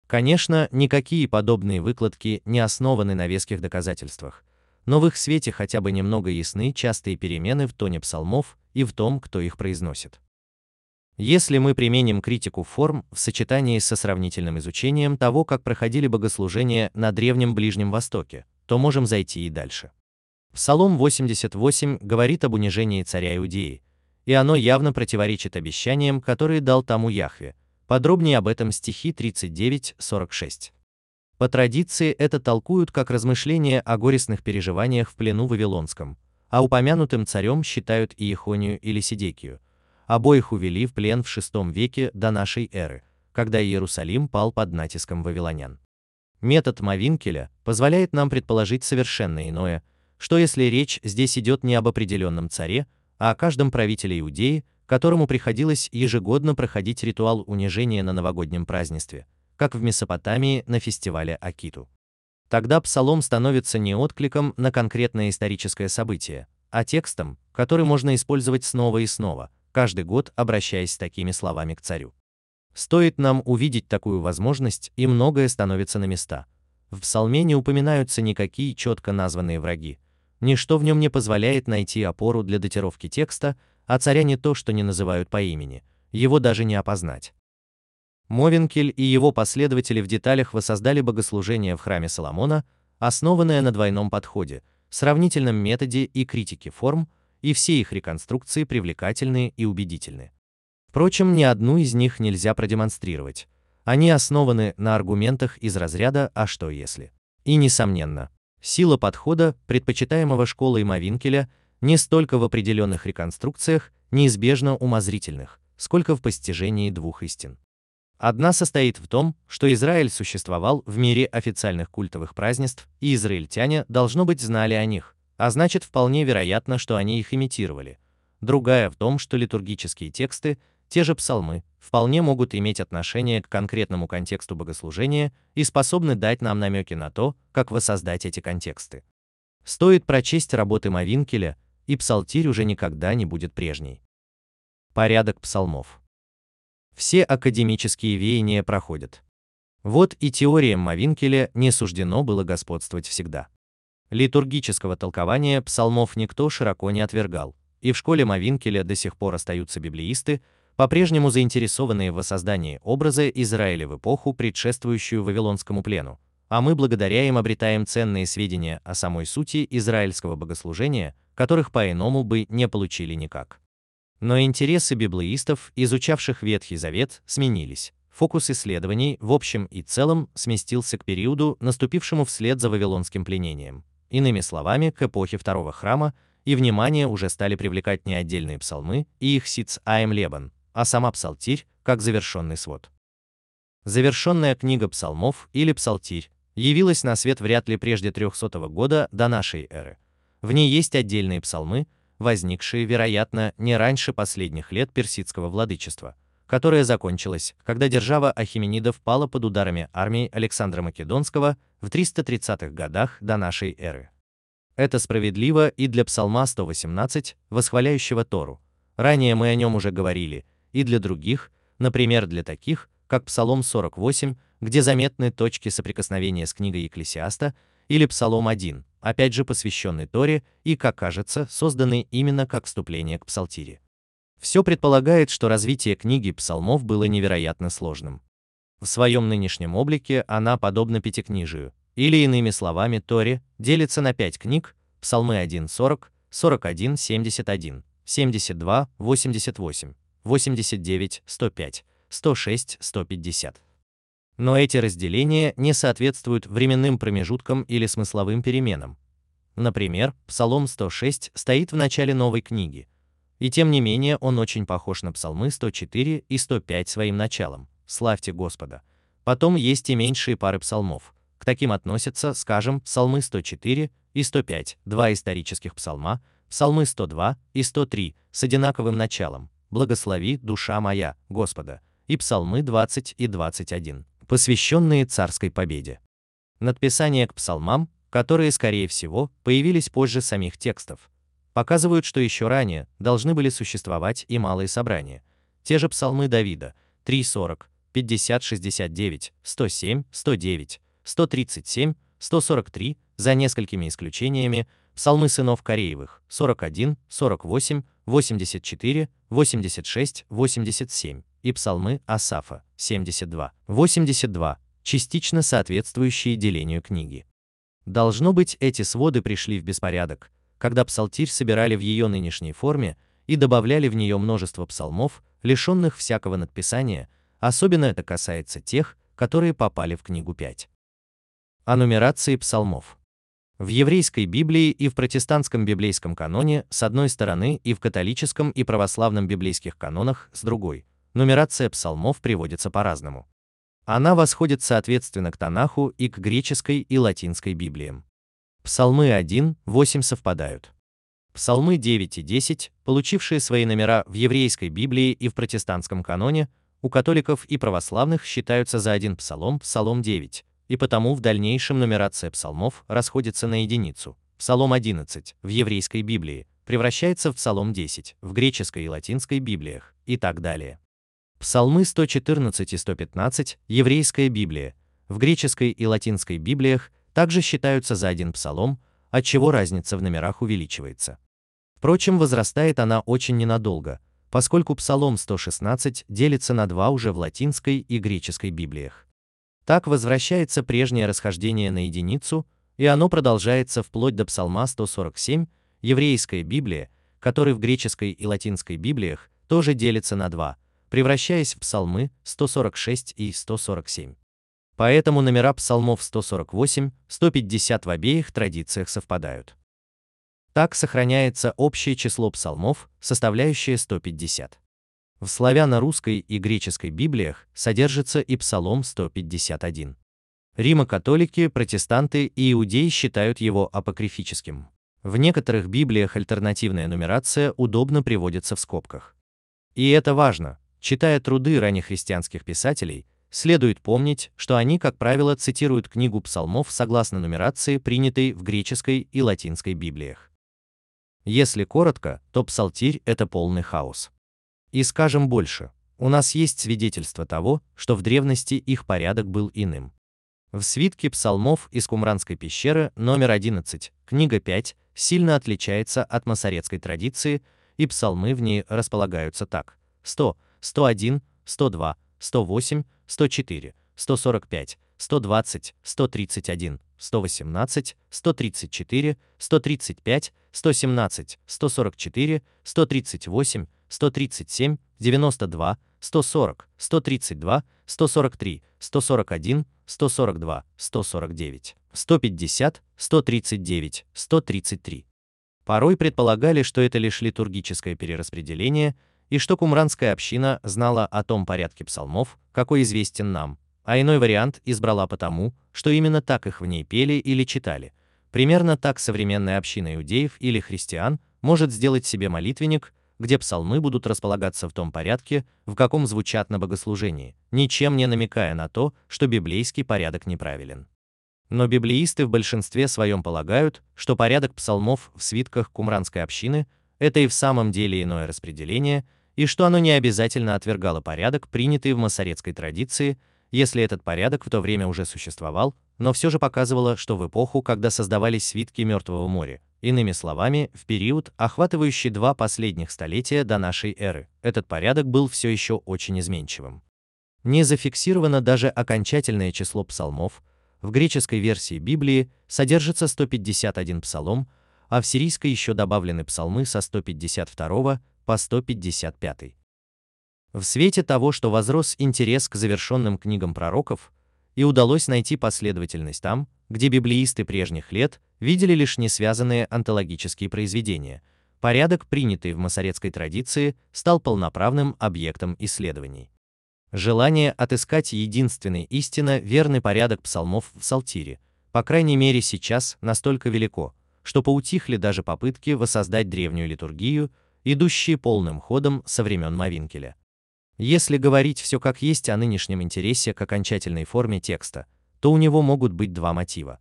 Конечно, никакие подобные выкладки не основаны на веских доказательствах, но в их свете хотя бы немного ясны частые перемены в тоне псалмов и в том, кто их произносит. Если мы применим критику форм в сочетании со сравнительным изучением того, как проходили богослужения на Древнем Ближнем Востоке, то можем зайти и дальше. Псалом 88 говорит об унижении царя Иудеи, и оно явно противоречит обещаниям, которые дал тому Яхве. Подробнее об этом стихи 39-46. По традиции это толкуют как размышление о горестных переживаниях в плену Вавилонском, а упомянутым царем считают Иехонию или Сидекию. Обоих увели в плен в VI веке до нашей эры, когда Иерусалим пал под натиском вавилонян. Метод Мавинкеля позволяет нам предположить совершенно иное – что если речь здесь идет не об определенном царе, а о каждом правителе Иудеи, которому приходилось ежегодно проходить ритуал унижения на новогоднем празднестве, как в Месопотамии на фестивале Акиту. Тогда псалом становится не откликом на конкретное историческое событие, а текстом, который можно использовать снова и снова, каждый год обращаясь с такими словами к царю. Стоит нам увидеть такую возможность, и многое становится на места. В псалме не упоминаются никакие четко названные враги, Ничто в нем не позволяет найти опору для датировки текста, а царя не то, что не называют по имени, его даже не опознать. Мовенкель и его последователи в деталях воссоздали богослужение в храме Соломона, основанное на двойном подходе, сравнительном методе и критике форм, и все их реконструкции привлекательны и убедительны. Впрочем, ни одну из них нельзя продемонстрировать. Они основаны на аргументах из разряда «а что если?». И, несомненно, Сила подхода, предпочитаемого школой Мавинкеля, не столько в определенных реконструкциях, неизбежно умозрительных, сколько в постижении двух истин. Одна состоит в том, что Израиль существовал в мире официальных культовых празднеств, и израильтяне, должно быть, знали о них, а значит вполне вероятно, что они их имитировали. Другая в том, что литургические тексты, те же псалмы, вполне могут иметь отношение к конкретному контексту богослужения и способны дать нам намеки на то, как воссоздать эти контексты. Стоит прочесть работы Мавинкеля, и псалтирь уже никогда не будет прежней. Порядок псалмов. Все академические веяния проходят. Вот и теориям Мавинкеля не суждено было господствовать всегда. Литургического толкования псалмов никто широко не отвергал, и в школе Мавинкеля до сих пор остаются библеисты, по-прежнему заинтересованные в воссоздании образа Израиля в эпоху, предшествующую Вавилонскому плену, а мы благодаря им обретаем ценные сведения о самой сути израильского богослужения, которых по-иному бы не получили никак. Но интересы библеистов, изучавших Ветхий Завет, сменились. Фокус исследований в общем и целом сместился к периоду, наступившему вслед за вавилонским пленением. Иными словами, к эпохе второго храма, и внимание уже стали привлекать не отдельные псалмы и их сиц Аем Лебан, а сама псалтирь, как завершенный свод. Завершенная книга псалмов или псалтирь явилась на свет вряд ли прежде 300 года до нашей эры. В ней есть отдельные псалмы, возникшие, вероятно, не раньше последних лет персидского владычества, которое закончилось, когда держава Ахименидов пала под ударами армии Александра Македонского в 330-х годах до нашей эры. Это справедливо и для псалма 118, восхваляющего Тору. Ранее мы о нем уже говорили, и для других, например, для таких, как Псалом 48, где заметны точки соприкосновения с книгой Екклесиаста, или Псалом 1, опять же посвященный Торе и, как кажется, созданный именно как вступление к Псалтире. Все предполагает, что развитие книги псалмов было невероятно сложным. В своем нынешнем облике она подобна Пятикнижию, или иными словами Торе, делится на пять книг, Псалмы 1.40, 41.71, 72, 88, 89, 105, 106, 150. Но эти разделения не соответствуют временным промежуткам или смысловым переменам. Например, Псалом 106 стоит в начале новой книги, и тем не менее он очень похож на Псалмы 104 и 105 своим началом «Славьте Господа». Потом есть и меньшие пары псалмов. К таким относятся, скажем, Псалмы 104 и 105, два исторических псалма, Псалмы 102 и 103 с одинаковым началом «Благослови, душа моя, Господа», и Псалмы 20 и 21 посвященные царской победе. Надписания к псалмам, которые, скорее всего, появились позже самих текстов, показывают, что еще ранее должны были существовать и малые собрания. Те же псалмы Давида 3.40, 50.69, 107, 109, 137, 143, за несколькими исключениями, псалмы сынов Кореевых 41, 48, 84, 86, 87, и псалмы Асафа 72, 82, частично соответствующие делению книги. Должно быть, эти своды пришли в беспорядок, когда псалтирь собирали в ее нынешней форме и добавляли в нее множество псалмов, лишенных всякого надписания, особенно это касается тех, которые попали в книгу 5. О нумерации псалмов. В еврейской Библии и в протестантском библейском каноне с одной стороны и в католическом и православном библейских канонах с другой – нумерация псалмов приводится по-разному. Она восходит соответственно к Танаху и к греческой и латинской Библиям. Псалмы 1, 8 совпадают. Псалмы 9 и 10, получившие свои номера в еврейской Библии и в протестантском каноне, у католиков и православных считаются за один псалом, псалом 9, и потому в дальнейшем нумерация псалмов расходится на единицу. Псалом 11 в еврейской Библии превращается в псалом 10 в греческой и латинской Библиях и так далее. Псалмы 114 и 115, еврейская Библия, в греческой и латинской Библиях также считаются за один псалом, отчего разница в номерах увеличивается. Впрочем, возрастает она очень ненадолго, поскольку Псалом 116 делится на два уже в латинской и греческой Библиях. Так возвращается прежнее расхождение на единицу, и оно продолжается вплоть до Псалма 147, еврейская Библия, который в греческой и латинской Библиях тоже делится на два – превращаясь в псалмы 146 и 147. Поэтому номера псалмов 148, 150 в обеих традициях совпадают. Так сохраняется общее число псалмов, составляющее 150. В славяно-русской и греческой Библиях содержится и псалом 151. Римо-католики, протестанты и иудеи считают его апокрифическим. В некоторых Библиях альтернативная нумерация удобно приводится в скобках. И это важно, Читая труды раннехристианских писателей, следует помнить, что они, как правило, цитируют книгу псалмов согласно нумерации, принятой в греческой и латинской Библиях. Если коротко, то псалтирь – это полный хаос. И скажем больше, у нас есть свидетельство того, что в древности их порядок был иным. В свитке псалмов из Кумранской пещеры номер 11, книга 5, сильно отличается от масоретской традиции, и псалмы в ней располагаются так. 100, 101, 102, 108, 104, 145, 120, 131, 118, 134, 135, 117, 144, 138, 137, 92, 140, 132, 143, 141, 142, 149, 150, 139, 133. Порой предполагали, что это лишь литургическое перераспределение – и что кумранская община знала о том порядке псалмов, какой известен нам, а иной вариант избрала потому, что именно так их в ней пели или читали. Примерно так современная община иудеев или христиан может сделать себе молитвенник, где псалмы будут располагаться в том порядке, в каком звучат на богослужении, ничем не намекая на то, что библейский порядок неправилен. Но библеисты в большинстве своем полагают, что порядок псалмов в свитках кумранской общины это и в самом деле иное распределение, и что оно не обязательно отвергало порядок, принятый в масоретской традиции, если этот порядок в то время уже существовал, но все же показывало, что в эпоху, когда создавались свитки Мертвого моря, иными словами, в период, охватывающий два последних столетия до нашей эры, этот порядок был все еще очень изменчивым. Не зафиксировано даже окончательное число псалмов, в греческой версии Библии содержится 151 псалом, а в сирийской еще добавлены псалмы со 152 по 155. В свете того, что возрос интерес к завершенным книгам пророков, и удалось найти последовательность там, где библеисты прежних лет видели лишь несвязанные антологические произведения, порядок, принятый в масоретской традиции, стал полноправным объектом исследований. Желание отыскать единственный истинно верный порядок псалмов в Псалтире, по крайней мере сейчас, настолько велико, что поутихли даже попытки воссоздать древнюю литургию, идущие полным ходом со времен Мавинкеля. Если говорить все как есть о нынешнем интересе к окончательной форме текста, то у него могут быть два мотива.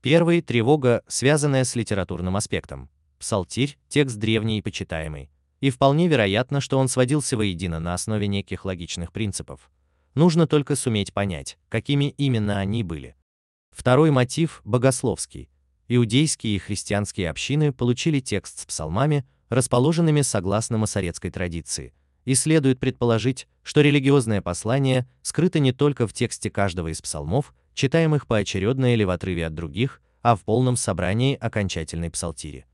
Первый – тревога, связанная с литературным аспектом. Псалтирь – текст древний и почитаемый, и вполне вероятно, что он сводился воедино на основе неких логичных принципов. Нужно только суметь понять, какими именно они были. Второй мотив – богословский. Иудейские и христианские общины получили текст с псалмами, расположенными согласно масоретской традиции – и следует предположить, что религиозное послание скрыто не только в тексте каждого из псалмов, читаемых поочередно или в отрыве от других, а в полном собрании окончательной псалтири.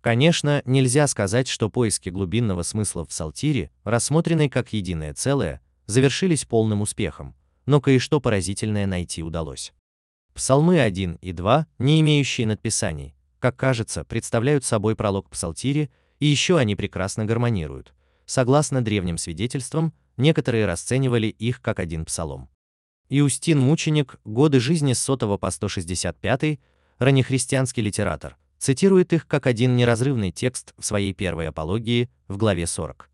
Конечно, нельзя сказать, что поиски глубинного смысла в псалтире, рассмотренной как единое целое, завершились полным успехом, но кое-что поразительное найти удалось. Псалмы 1 и 2, не имеющие надписаний, как кажется, представляют собой пролог к псалтире, и еще они прекрасно гармонируют, Согласно древним свидетельствам, некоторые расценивали их как один псалом. Иустин Мученик, годы жизни с 100 по 165, раннехристианский литератор, цитирует их как один неразрывный текст в своей первой апологии в главе 40.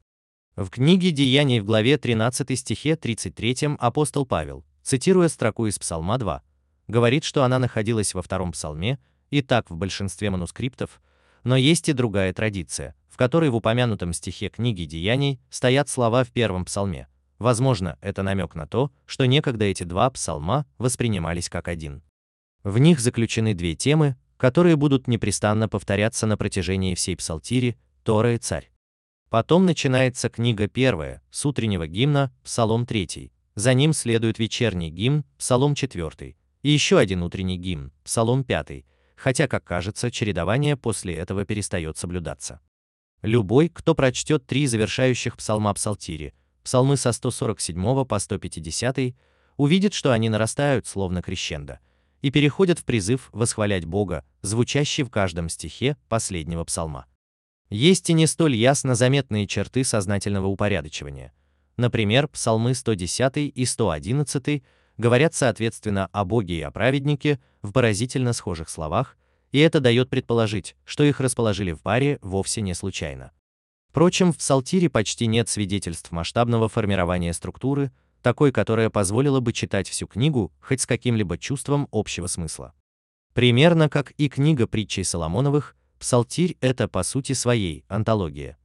В книге Деяний в главе 13 стихе 33 апостол Павел, цитируя строку из Псалма 2, говорит, что она находилась во втором псалме, и так в большинстве манускриптов, но есть и другая традиция, в которой в упомянутом стихе книги Деяний стоят слова в первом псалме. Возможно, это намек на то, что некогда эти два псалма воспринимались как один. В них заключены две темы, которые будут непрестанно повторяться на протяжении всей псалтири Тора и Царь. Потом начинается книга первая, с утреннего гимна, Псалом 3, за ним следует вечерний гимн, Псалом 4, и еще один утренний гимн, Псалом 5, хотя, как кажется, чередование после этого перестает соблюдаться. Любой, кто прочтет три завершающих псалма псалтири, псалмы со 147 по 150, увидит, что они нарастают, словно крещендо, и переходят в призыв восхвалять Бога, звучащий в каждом стихе последнего псалма. Есть и не столь ясно заметные черты сознательного упорядочивания. Например, псалмы 110 и 111 говорят соответственно о Боге и о праведнике в поразительно схожих словах, и это дает предположить, что их расположили в паре вовсе не случайно. Впрочем, в Псалтире почти нет свидетельств масштабного формирования структуры, такой, которая позволила бы читать всю книгу хоть с каким-либо чувством общего смысла. Примерно как и книга притчей Соломоновых, Псалтирь — это по сути своей антология.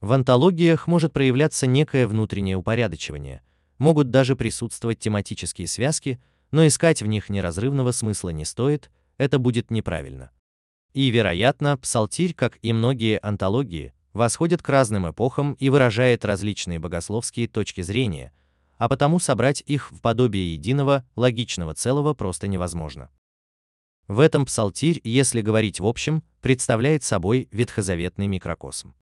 В антологиях может проявляться некое внутреннее упорядочивание, могут даже присутствовать тематические связки, но искать в них неразрывного смысла не стоит, это будет неправильно. И, вероятно, псалтирь, как и многие антологии, восходит к разным эпохам и выражает различные богословские точки зрения, а потому собрать их в подобие единого, логичного целого просто невозможно. В этом псалтирь, если говорить в общем, представляет собой ветхозаветный микрокосм.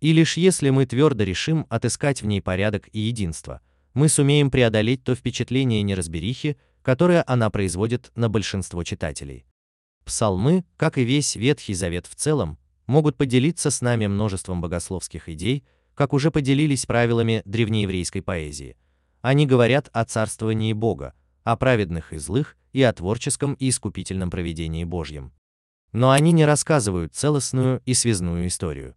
И лишь если мы твердо решим отыскать в ней порядок и единство, мы сумеем преодолеть то впечатление неразберихи, которое она производит на большинство читателей. Псалмы, как и весь Ветхий Завет в целом, могут поделиться с нами множеством богословских идей, как уже поделились правилами древнееврейской поэзии. Они говорят о царствовании Бога, о праведных и злых, и о творческом и искупительном проведении Божьем. Но они не рассказывают целостную и связную историю.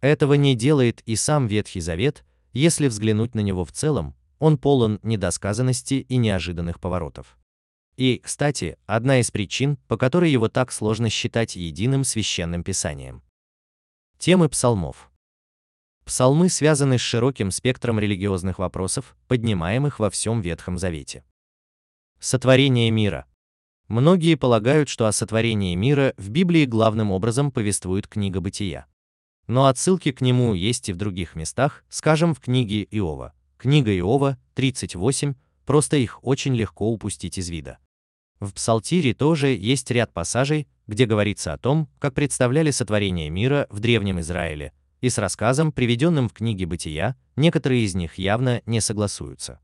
Этого не делает и сам Ветхий Завет, если взглянуть на него в целом, он полон недосказанности и неожиданных поворотов. И, кстати, одна из причин, по которой его так сложно считать единым священным писанием. Темы псалмов. Псалмы связаны с широким спектром религиозных вопросов, поднимаемых во всем Ветхом Завете. Сотворение мира. Многие полагают, что о сотворении мира в Библии главным образом повествует книга Бытия. Но отсылки к нему есть и в других местах, скажем, в книге Иова. Книга Иова, 38, просто их очень легко упустить из вида. В Псалтире тоже есть ряд пассажей, где говорится о том, как представляли сотворение мира в Древнем Израиле, и с рассказом, приведенным в книге Бытия, некоторые из них явно не согласуются.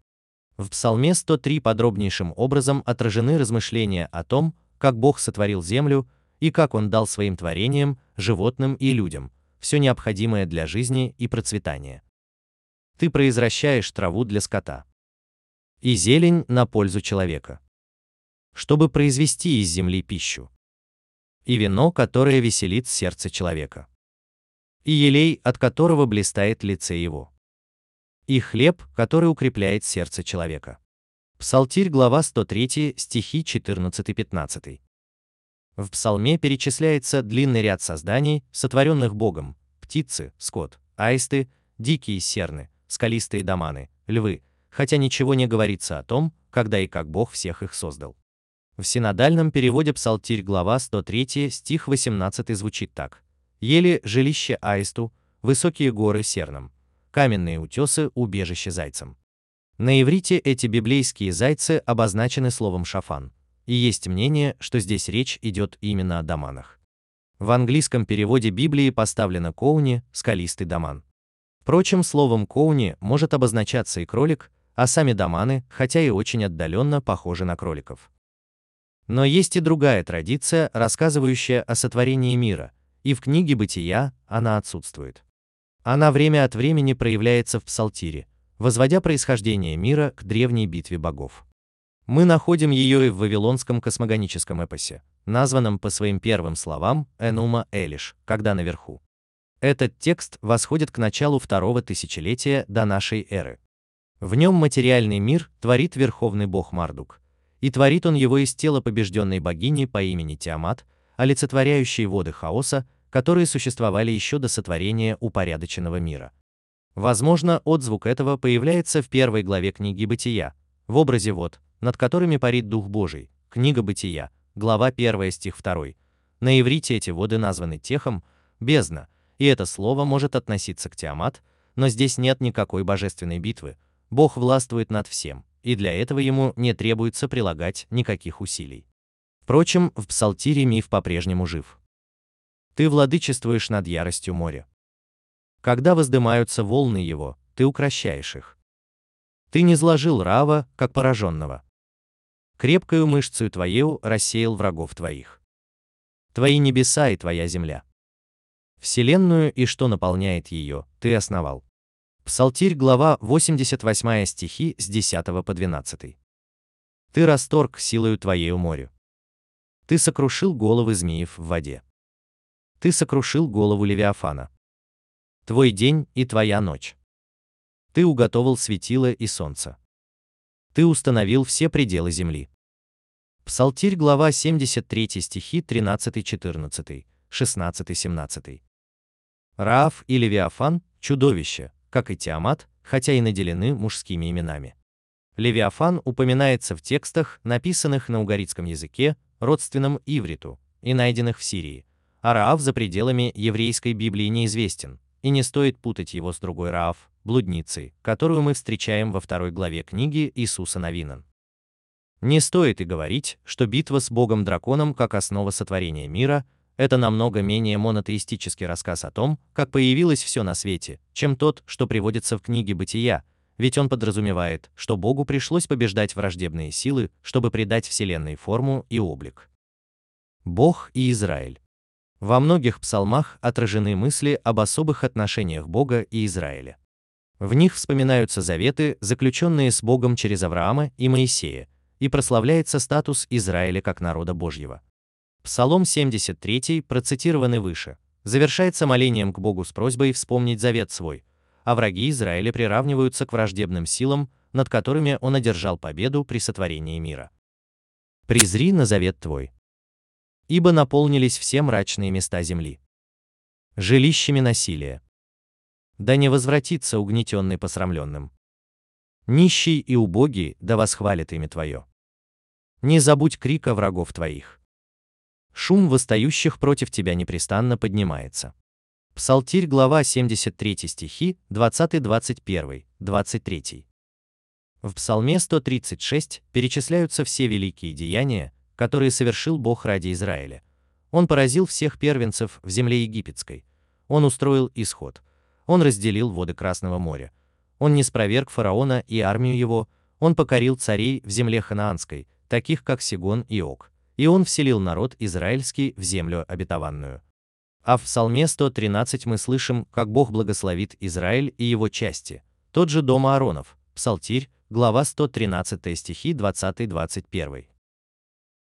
В Псалме 103 подробнейшим образом отражены размышления о том, как Бог сотворил землю и как Он дал своим творениям, животным и людям, все необходимое для жизни и процветания. Ты произвращаешь траву для скота. И зелень на пользу человека, чтобы произвести из земли пищу, и вино, которое веселит сердце человека, и елей, от которого блистает лице его. И хлеб, который укрепляет сердце человека. Псалтирь, глава 103, стихи 14-15. В псалме перечисляется длинный ряд созданий, сотворенных Богом, птицы, скот, аисты, дикие серны, скалистые доманы, львы, хотя ничего не говорится о том, когда и как Бог всех их создал. В синодальном переводе Псалтирь глава 103 стих 18 звучит так. «Ели жилище аисту, высокие горы серным, каменные утесы – убежище зайцам. На иврите эти библейские зайцы обозначены словом шафан, и есть мнение, что здесь речь идет именно о доманах. В английском переводе Библии поставлено коуни, скалистый доман. Впрочем, словом коуни может обозначаться и кролик, а сами доманы, хотя и очень отдаленно похожи на кроликов. Но есть и другая традиция, рассказывающая о сотворении мира, и в книге Бытия она отсутствует. Она время от времени проявляется в Псалтире, возводя происхождение мира к древней битве богов. Мы находим ее и в вавилонском космогоническом эпосе, названном по своим первым словам Энума Элиш, когда наверху. Этот текст восходит к началу второго тысячелетия до нашей эры. В нем материальный мир творит верховный бог Мардук, и творит он его из тела побежденной богини по имени Тиамат, олицетворяющей воды хаоса, которые существовали еще до сотворения упорядоченного мира. Возможно, отзвук этого появляется в первой главе книги Бытия, в образе вод, над которыми парит Дух Божий, книга Бытия, глава 1 стих 2. На иврите эти воды названы Техом, бездна, и это слово может относиться к Тиамат, но здесь нет никакой божественной битвы, Бог властвует над всем, и для этого ему не требуется прилагать никаких усилий. Впрочем, в Псалтире миф по-прежнему жив. Ты владычествуешь над яростью моря. Когда воздымаются волны его, ты укращаешь их. Ты не сложил Рава, как пораженного. Крепкою мышцею твоею рассеял врагов твоих. Твои небеса и твоя земля. Вселенную и что наполняет ее, ты основал. Псалтирь, глава 88 стихи с 10 по 12. Ты расторг силою твоею морю. Ты сокрушил головы змеев в воде. Ты сокрушил голову Левиафана. Твой день и твоя ночь. Ты уготовил светило и солнце. Ты установил все пределы земли. Псалтирь, глава 73 стихи 13-14, 16-17. Раав и Левиафан – чудовище, как и Тиамат, хотя и наделены мужскими именами. Левиафан упоминается в текстах, написанных на угаритском языке, родственном ивриту, и найденных в Сирии, а Раав за пределами еврейской Библии неизвестен, и не стоит путать его с другой Раав, блудницей, которую мы встречаем во второй главе книги Иисуса Навинан. Не стоит и говорить, что битва с богом-драконом как основа сотворения мира – это намного менее монотеистический рассказ о том, как появилось все на свете, чем тот, что приводится в книге Бытия, ведь он подразумевает, что Богу пришлось побеждать враждебные силы, чтобы придать Вселенной форму и облик. Бог и Израиль. Во многих псалмах отражены мысли об особых отношениях Бога и Израиля. В них вспоминаются заветы, заключенные с Богом через Авраама и Моисея, и прославляется статус Израиля как народа Божьего. Псалом 73, процитированный выше, завершается молением к Богу с просьбой вспомнить завет свой, а враги Израиля приравниваются к враждебным силам, над которыми он одержал победу при сотворении мира. «Призри на завет твой, ибо наполнились все мрачные места земли. Жилищами насилия. Да не возвратится угнетенный посрамленным. Нищий и убогий, да восхвалит имя Твое. Не забудь крика врагов твоих. Шум восстающих против тебя непрестанно поднимается. Псалтирь, глава 73 стихи, 20-21, 23. В Псалме 136 перечисляются все великие деяния, которые совершил Бог ради Израиля. Он поразил всех первенцев в земле египетской. Он устроил исход. Он разделил воды Красного моря. Он не спроверг фараона и армию его. Он покорил царей в земле ханаанской, таких как Сигон и Ок. И он вселил народ израильский в землю обетованную. А в Псалме 113 мы слышим, как Бог благословит Израиль и его части. Тот же дом Ааронов, Псалтирь, глава 113 стихи 20-21.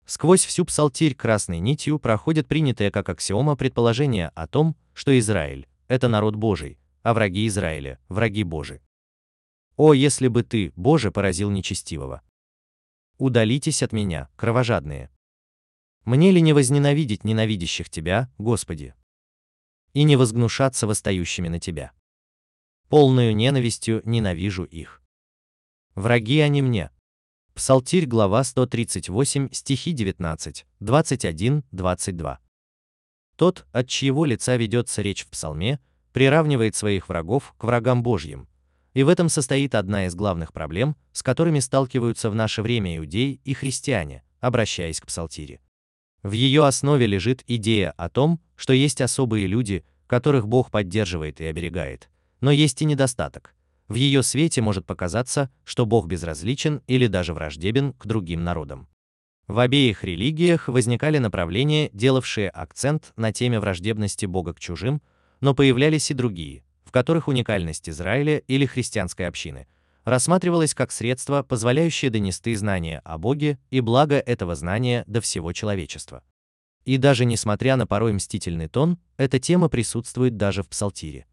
Сквозь всю псалтирь красной нитью проходит принятое как аксиома предположение о том, что Израиль – это народ Божий, а враги Израиля – враги Божи. О, если бы ты, Боже, поразил нечестивого! Удалитесь от меня, кровожадные! Мне ли не возненавидеть ненавидящих тебя, Господи? И не возгнушаться восстающими на тебя? Полную ненавистью ненавижу их. Враги они мне. Псалтирь, глава 138, стихи 19, 21, 22. Тот, от чьего лица ведется речь в псалме, приравнивает своих врагов к врагам Божьим. И в этом состоит одна из главных проблем, с которыми сталкиваются в наше время иудеи и христиане, обращаясь к псалтире. В ее основе лежит идея о том, что есть особые люди, которых Бог поддерживает и оберегает, но есть и недостаток в ее свете может показаться, что Бог безразличен или даже враждебен к другим народам. В обеих религиях возникали направления, делавшие акцент на теме враждебности Бога к чужим, но появлялись и другие, в которых уникальность Израиля или христианской общины рассматривалась как средство, позволяющее донести знания о Боге и благо этого знания до всего человечества. И даже несмотря на порой мстительный тон, эта тема присутствует даже в Псалтире.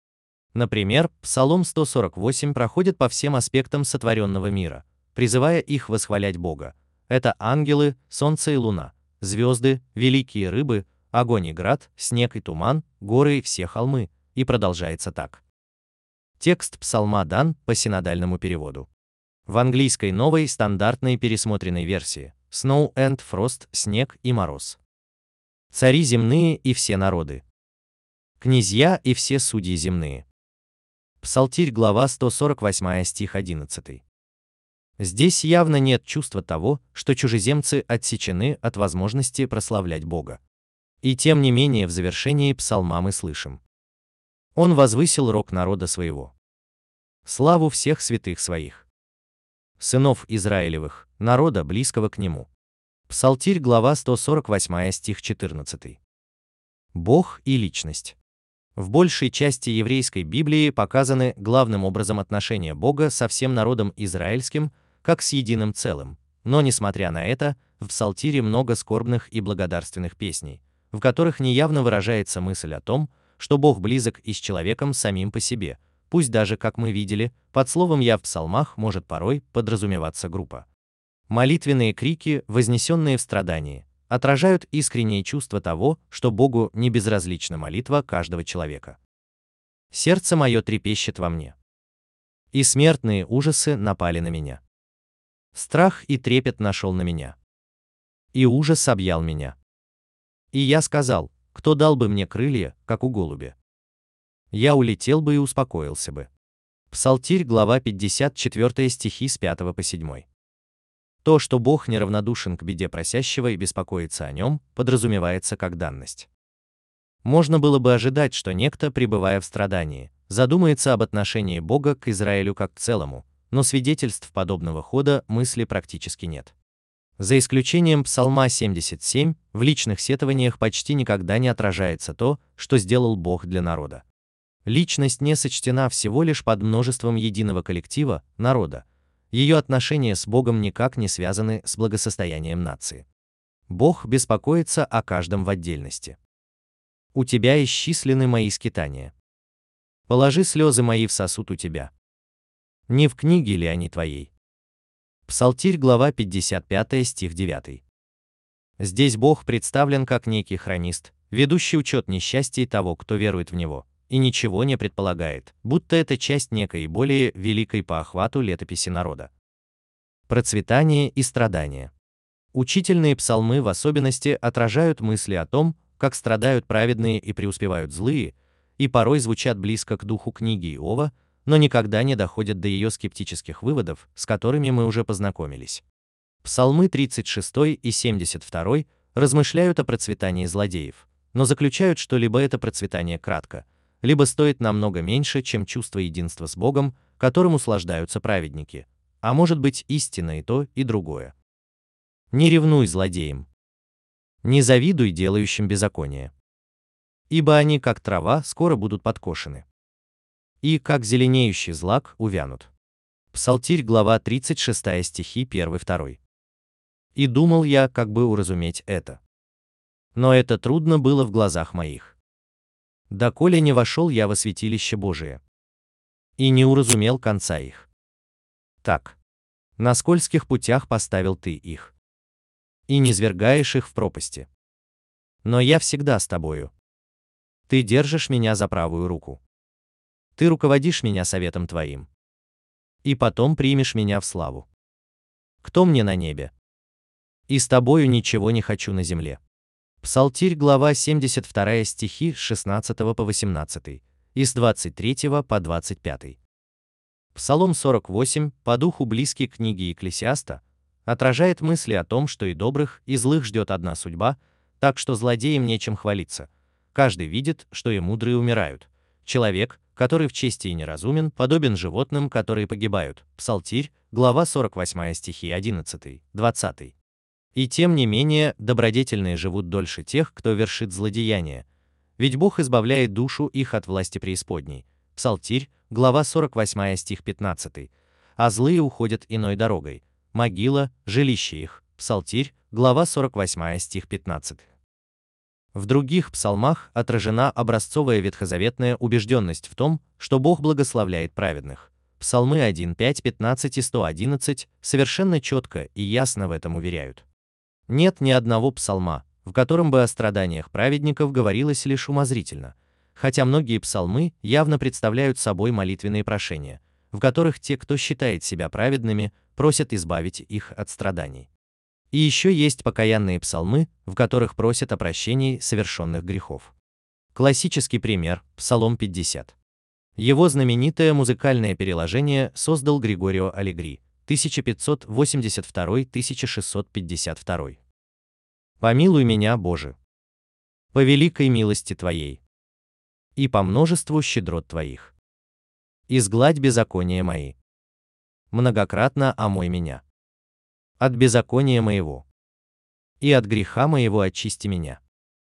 Например, Псалом 148 проходит по всем аспектам сотворенного мира, призывая их восхвалять Бога. Это ангелы, солнце и луна, звезды, великие рыбы, огонь и град, снег и туман, горы и все холмы, и продолжается так. Текст псалма дан по синодальному переводу. В английской новой стандартной пересмотренной версии Snow and Frost – снег и мороз. Цари земные и все народы. Князья и все судьи земные. Псалтирь, глава 148, стих 11. Здесь явно нет чувства того, что чужеземцы отсечены от возможности прославлять Бога. И тем не менее в завершении псалма мы слышим. Он возвысил рог народа своего. Славу всех святых своих. Сынов Израилевых, народа, близкого к нему. Псалтирь, глава 148, стих 14. Бог и личность. В большей части еврейской Библии показаны главным образом отношения Бога со всем народом израильским, как с единым целым. Но несмотря на это, в Псалтире много скорбных и благодарственных песней, в которых неявно выражается мысль о том, что Бог близок и с человеком самим по себе, пусть даже, как мы видели, под словом «я» в псалмах может порой подразумеваться группа. Молитвенные крики, вознесенные в страдании, отражают искреннее чувство того, что Богу не безразлична молитва каждого человека. Сердце мое трепещет во мне. И смертные ужасы напали на меня. Страх и трепет нашел на меня. И ужас объял меня. И я сказал, кто дал бы мне крылья, как у голубя. Я улетел бы и успокоился бы. Псалтирь, глава 54 стихи с 5 по 7. То, что Бог неравнодушен к беде просящего и беспокоится о нем, подразумевается как данность. Можно было бы ожидать, что некто, пребывая в страдании, задумается об отношении Бога к Израилю как к целому, но свидетельств подобного хода мысли практически нет. За исключением Псалма 77, в личных сетованиях почти никогда не отражается то, что сделал Бог для народа. Личность не сочтена всего лишь под множеством единого коллектива, народа, ее отношения с Богом никак не связаны с благосостоянием нации. Бог беспокоится о каждом в отдельности. У тебя исчислены мои скитания. Положи слезы мои в сосуд у тебя. Не в книге ли они твоей? Псалтирь, глава 55, стих 9. Здесь Бог представлен как некий хронист, ведущий учет несчастий того, кто верует в Него, и ничего не предполагает, будто это часть некой более великой по охвату летописи народа. Процветание и страдания. Учительные псалмы в особенности отражают мысли о том, как страдают праведные и преуспевают злые, и порой звучат близко к духу книги Иова, но никогда не доходят до ее скептических выводов, с которыми мы уже познакомились. Псалмы 36 и 72 размышляют о процветании злодеев, но заключают, что либо это процветание кратко, либо стоит намного меньше, чем чувство единства с Богом, которым услаждаются праведники, а может быть истинно и то, и другое. Не ревнуй злодеям. Не завидуй делающим беззаконие. Ибо они, как трава, скоро будут подкошены. И, как зеленеющий злак, увянут. Псалтирь, глава 36 стихи 1-2. И думал я, как бы уразуметь это. Но это трудно было в глазах моих. Доколе не вошел я во святилище Божие. И не уразумел конца их. Так. На скользких путях поставил ты их. И не звергаешь их в пропасти. Но я всегда с тобою. Ты держишь меня за правую руку. Ты руководишь меня советом твоим. И потом примешь меня в славу. Кто мне на небе? И с тобою ничего не хочу на земле. Псалтирь, глава 72 стихи с 16 по 18, и с 23 по 25. Псалом 48, по духу близкий к книге Екклесиаста, отражает мысли о том, что и добрых, и злых ждет одна судьба, так что злодеям нечем хвалиться. Каждый видит, что и мудрые умирают. Человек, который в чести и неразумен, подобен животным, которые погибают. Псалтирь, глава 48 стихи 11, 20. И тем не менее, добродетельные живут дольше тех, кто вершит злодеяния. Ведь Бог избавляет душу их от власти преисподней. Псалтирь, глава 48 стих 15. А злые уходят иной дорогой. Могила, жилище их. Псалтирь, глава 48 стих 15. В других псалмах отражена образцовая ветхозаветная убежденность в том, что Бог благословляет праведных. Псалмы 1, 5, 15 и 111 совершенно четко и ясно в этом уверяют. Нет ни одного псалма, в котором бы о страданиях праведников говорилось лишь умозрительно, хотя многие псалмы явно представляют собой молитвенные прошения, в которых те, кто считает себя праведными, просят избавить их от страданий. И еще есть покаянные псалмы, в которых просят о прощении совершенных грехов. Классический пример – Псалом 50. Его знаменитое музыкальное переложение создал Григорио Алегри, 1582-1652. Помилуй меня, Боже, по великой милости Твоей и по множеству щедрот Твоих. Изгладь беззакония мои. Многократно омой меня. От беззакония моего. И от греха моего очисти меня.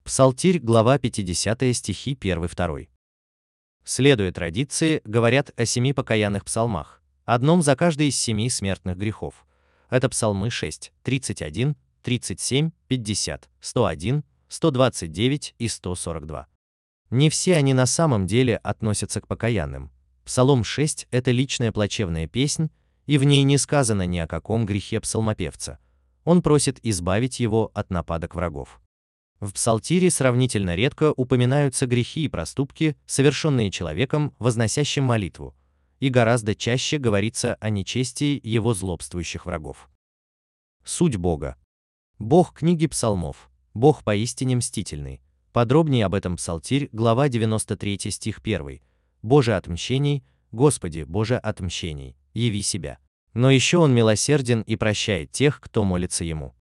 Псалтирь, глава 50 стихи 1-2. Следуя традиции, говорят о семи покаянных псалмах, одном за каждый из семи смертных грехов. Это псалмы 6, 31, 37, 50, 101, 129 и 142. Не все они на самом деле относятся к покаянным. Псалом 6 – это личная плачевная песнь, и в ней не сказано ни о каком грехе псалмопевца. Он просит избавить его от нападок врагов. В псалтире сравнительно редко упоминаются грехи и проступки, совершенные человеком, возносящим молитву, и гораздо чаще говорится о нечестии его злобствующих врагов. Суть Бога. Бог книги псалмов, Бог поистине мстительный. Подробнее об этом псалтирь, глава 93 стих 1. Боже отмщений, Господи, Боже отмщений, яви себя. Но еще Он милосерден и прощает тех, кто молится Ему.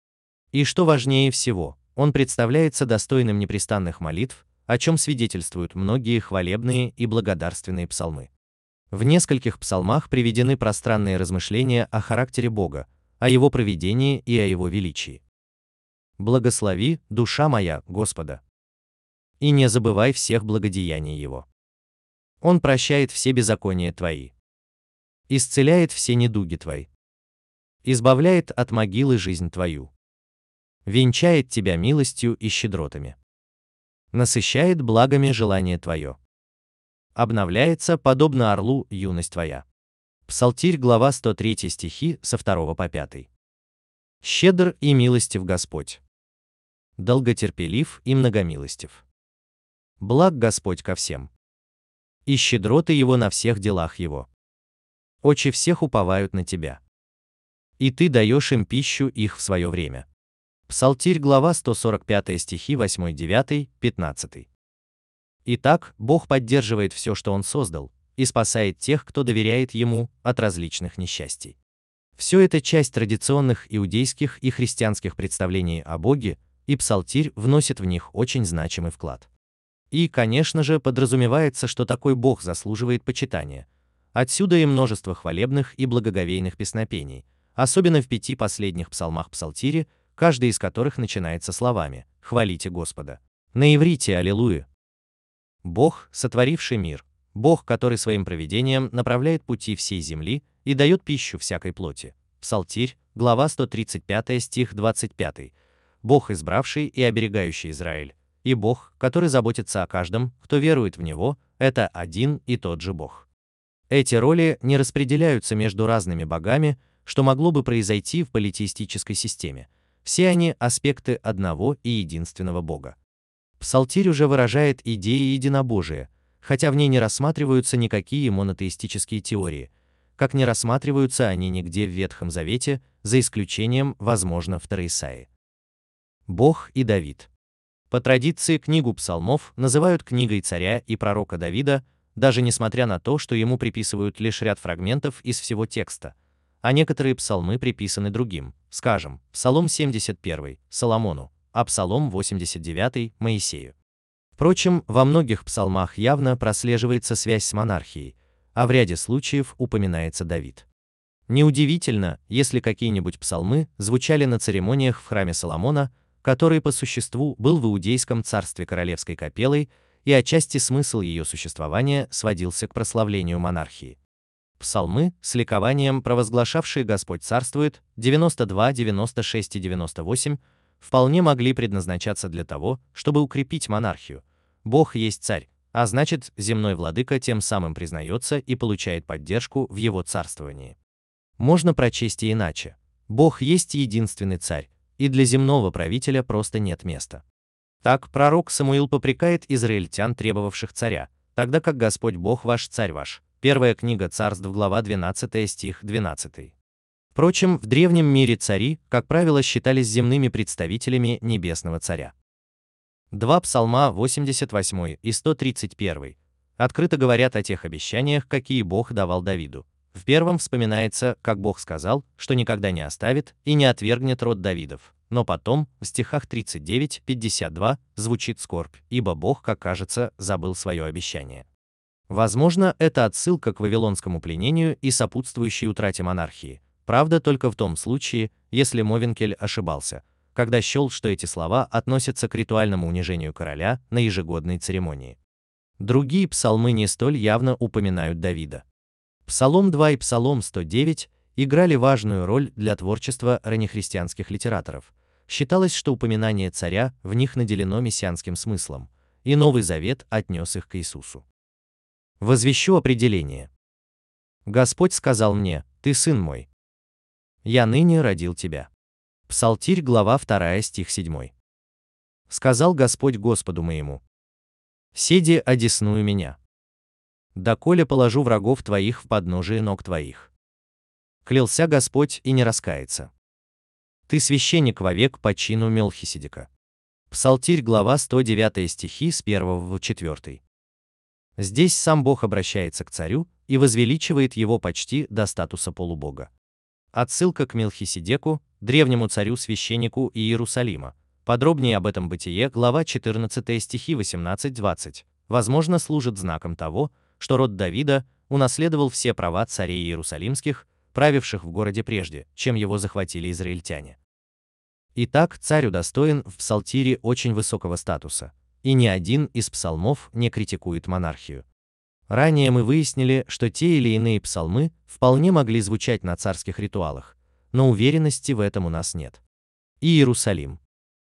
И что важнее всего, Он представляется достойным непрестанных молитв, о чем свидетельствуют многие хвалебные и благодарственные псалмы. В нескольких псалмах приведены пространные размышления о характере Бога, о Его провидении и о Его величии. «Благослови, душа моя, Господа, и не забывай всех благодеяний Его. Он прощает все беззакония твои, исцеляет все недуги твои, избавляет от могилы жизнь твою, венчает тебя милостью и щедротами, насыщает благами желание твое, обновляется, подобно орлу, юность твоя. Псалтирь, глава 103 стихи со 2 по 5. Щедр и милостив Господь. Долготерпелив и многомилостив. Благ Господь ко всем. И щедроты Его на всех делах Его. Очи всех уповают на Тебя. И Ты даешь им пищу их в свое время. Псалтирь, глава 145 стихи 8, 9, 15. Итак, Бог поддерживает все, что Он создал, и спасает тех, кто доверяет Ему от различных несчастий. Все это часть традиционных иудейских и христианских представлений о Боге, и псалтирь вносит в них очень значимый вклад. И, конечно же, подразумевается, что такой Бог заслуживает почитания. Отсюда и множество хвалебных и благоговейных песнопений, особенно в пяти последних псалмах псалтире, каждый из которых начинается словами «Хвалите Господа». На иврите «Аллилуйя». Бог, сотворивший мир, Бог, который своим провидением направляет пути всей земли и дает пищу всякой плоти. Псалтирь, глава 135 стих 25. Бог, избравший и оберегающий Израиль, и Бог, который заботится о каждом, кто верует в Него, это один и тот же Бог. Эти роли не распределяются между разными богами, что могло бы произойти в политеистической системе. Все они аспекты одного и единственного Бога. Псалтирь уже выражает идеи единобожия, хотя в ней не рассматриваются никакие монотеистические теории, как не рассматриваются они нигде в Ветхом Завете, за исключением, возможно, в Исаии. Бог и Давид. По традиции книгу псалмов называют книгой царя и пророка Давида, даже несмотря на то, что ему приписывают лишь ряд фрагментов из всего текста, а некоторые псалмы приписаны другим, скажем, Псалом 71 Соломону, а Псалом 89 Моисею. Впрочем, во многих псалмах явно прослеживается связь с монархией, а в ряде случаев упоминается Давид. Неудивительно, если какие-нибудь псалмы звучали на церемониях в храме Соломона, который по существу был в иудейском царстве королевской капеллой, и отчасти смысл ее существования сводился к прославлению монархии. Псалмы, с ликованием провозглашавшие Господь царствует, 92, 96 и 98, вполне могли предназначаться для того, чтобы укрепить монархию. Бог есть царь, а значит, земной владыка тем самым признается и получает поддержку в его царствовании. Можно прочесть и иначе. Бог есть единственный царь, и для земного правителя просто нет места. Так пророк Самуил попрекает израильтян, требовавших царя, тогда как Господь Бог ваш царь ваш. Первая книга Царств, глава 12 стих 12. Впрочем, в древнем мире цари, как правило, считались земными представителями небесного царя. Два псалма 88 и 131 открыто говорят о тех обещаниях, какие Бог давал Давиду. В первом вспоминается, как Бог сказал, что никогда не оставит и не отвергнет род Давидов. Но потом, в стихах 39-52, звучит скорбь, ибо Бог, как кажется, забыл свое обещание. Возможно, это отсылка к вавилонскому пленению и сопутствующей утрате монархии, Правда только в том случае, если Мовенкель ошибался, когда счел, что эти слова относятся к ритуальному унижению короля на ежегодной церемонии. Другие псалмы не столь явно упоминают Давида. Псалом 2 и Псалом 109 играли важную роль для творчества раннехристианских литераторов. Считалось, что упоминание царя в них наделено мессианским смыслом, и Новый Завет отнес их к Иисусу. Возвещу определение. Господь сказал мне, «Ты сын мой, я ныне родил тебя. Псалтирь, глава 2, стих 7. Сказал Господь Господу моему. Седи одесную меня. Доколе положу врагов твоих в подножие ног твоих. Клялся Господь и не раскается. Ты священник вовек по чину Мелхиседека. Псалтирь, глава 109 стихи с 1 в 4. Здесь сам Бог обращается к царю и возвеличивает его почти до статуса полубога. Отсылка к Мелхиседеку, древнему царю-священнику Иерусалима. Подробнее об этом бытие, глава 14 стихи 18-20, возможно, служит знаком того, что род Давида унаследовал все права царей Иерусалимских, правивших в городе прежде, чем его захватили израильтяне. Итак, царь удостоен в псалтире очень высокого статуса, и ни один из псалмов не критикует монархию. Ранее мы выяснили, что те или иные псалмы вполне могли звучать на царских ритуалах, но уверенности в этом у нас нет. Иерусалим.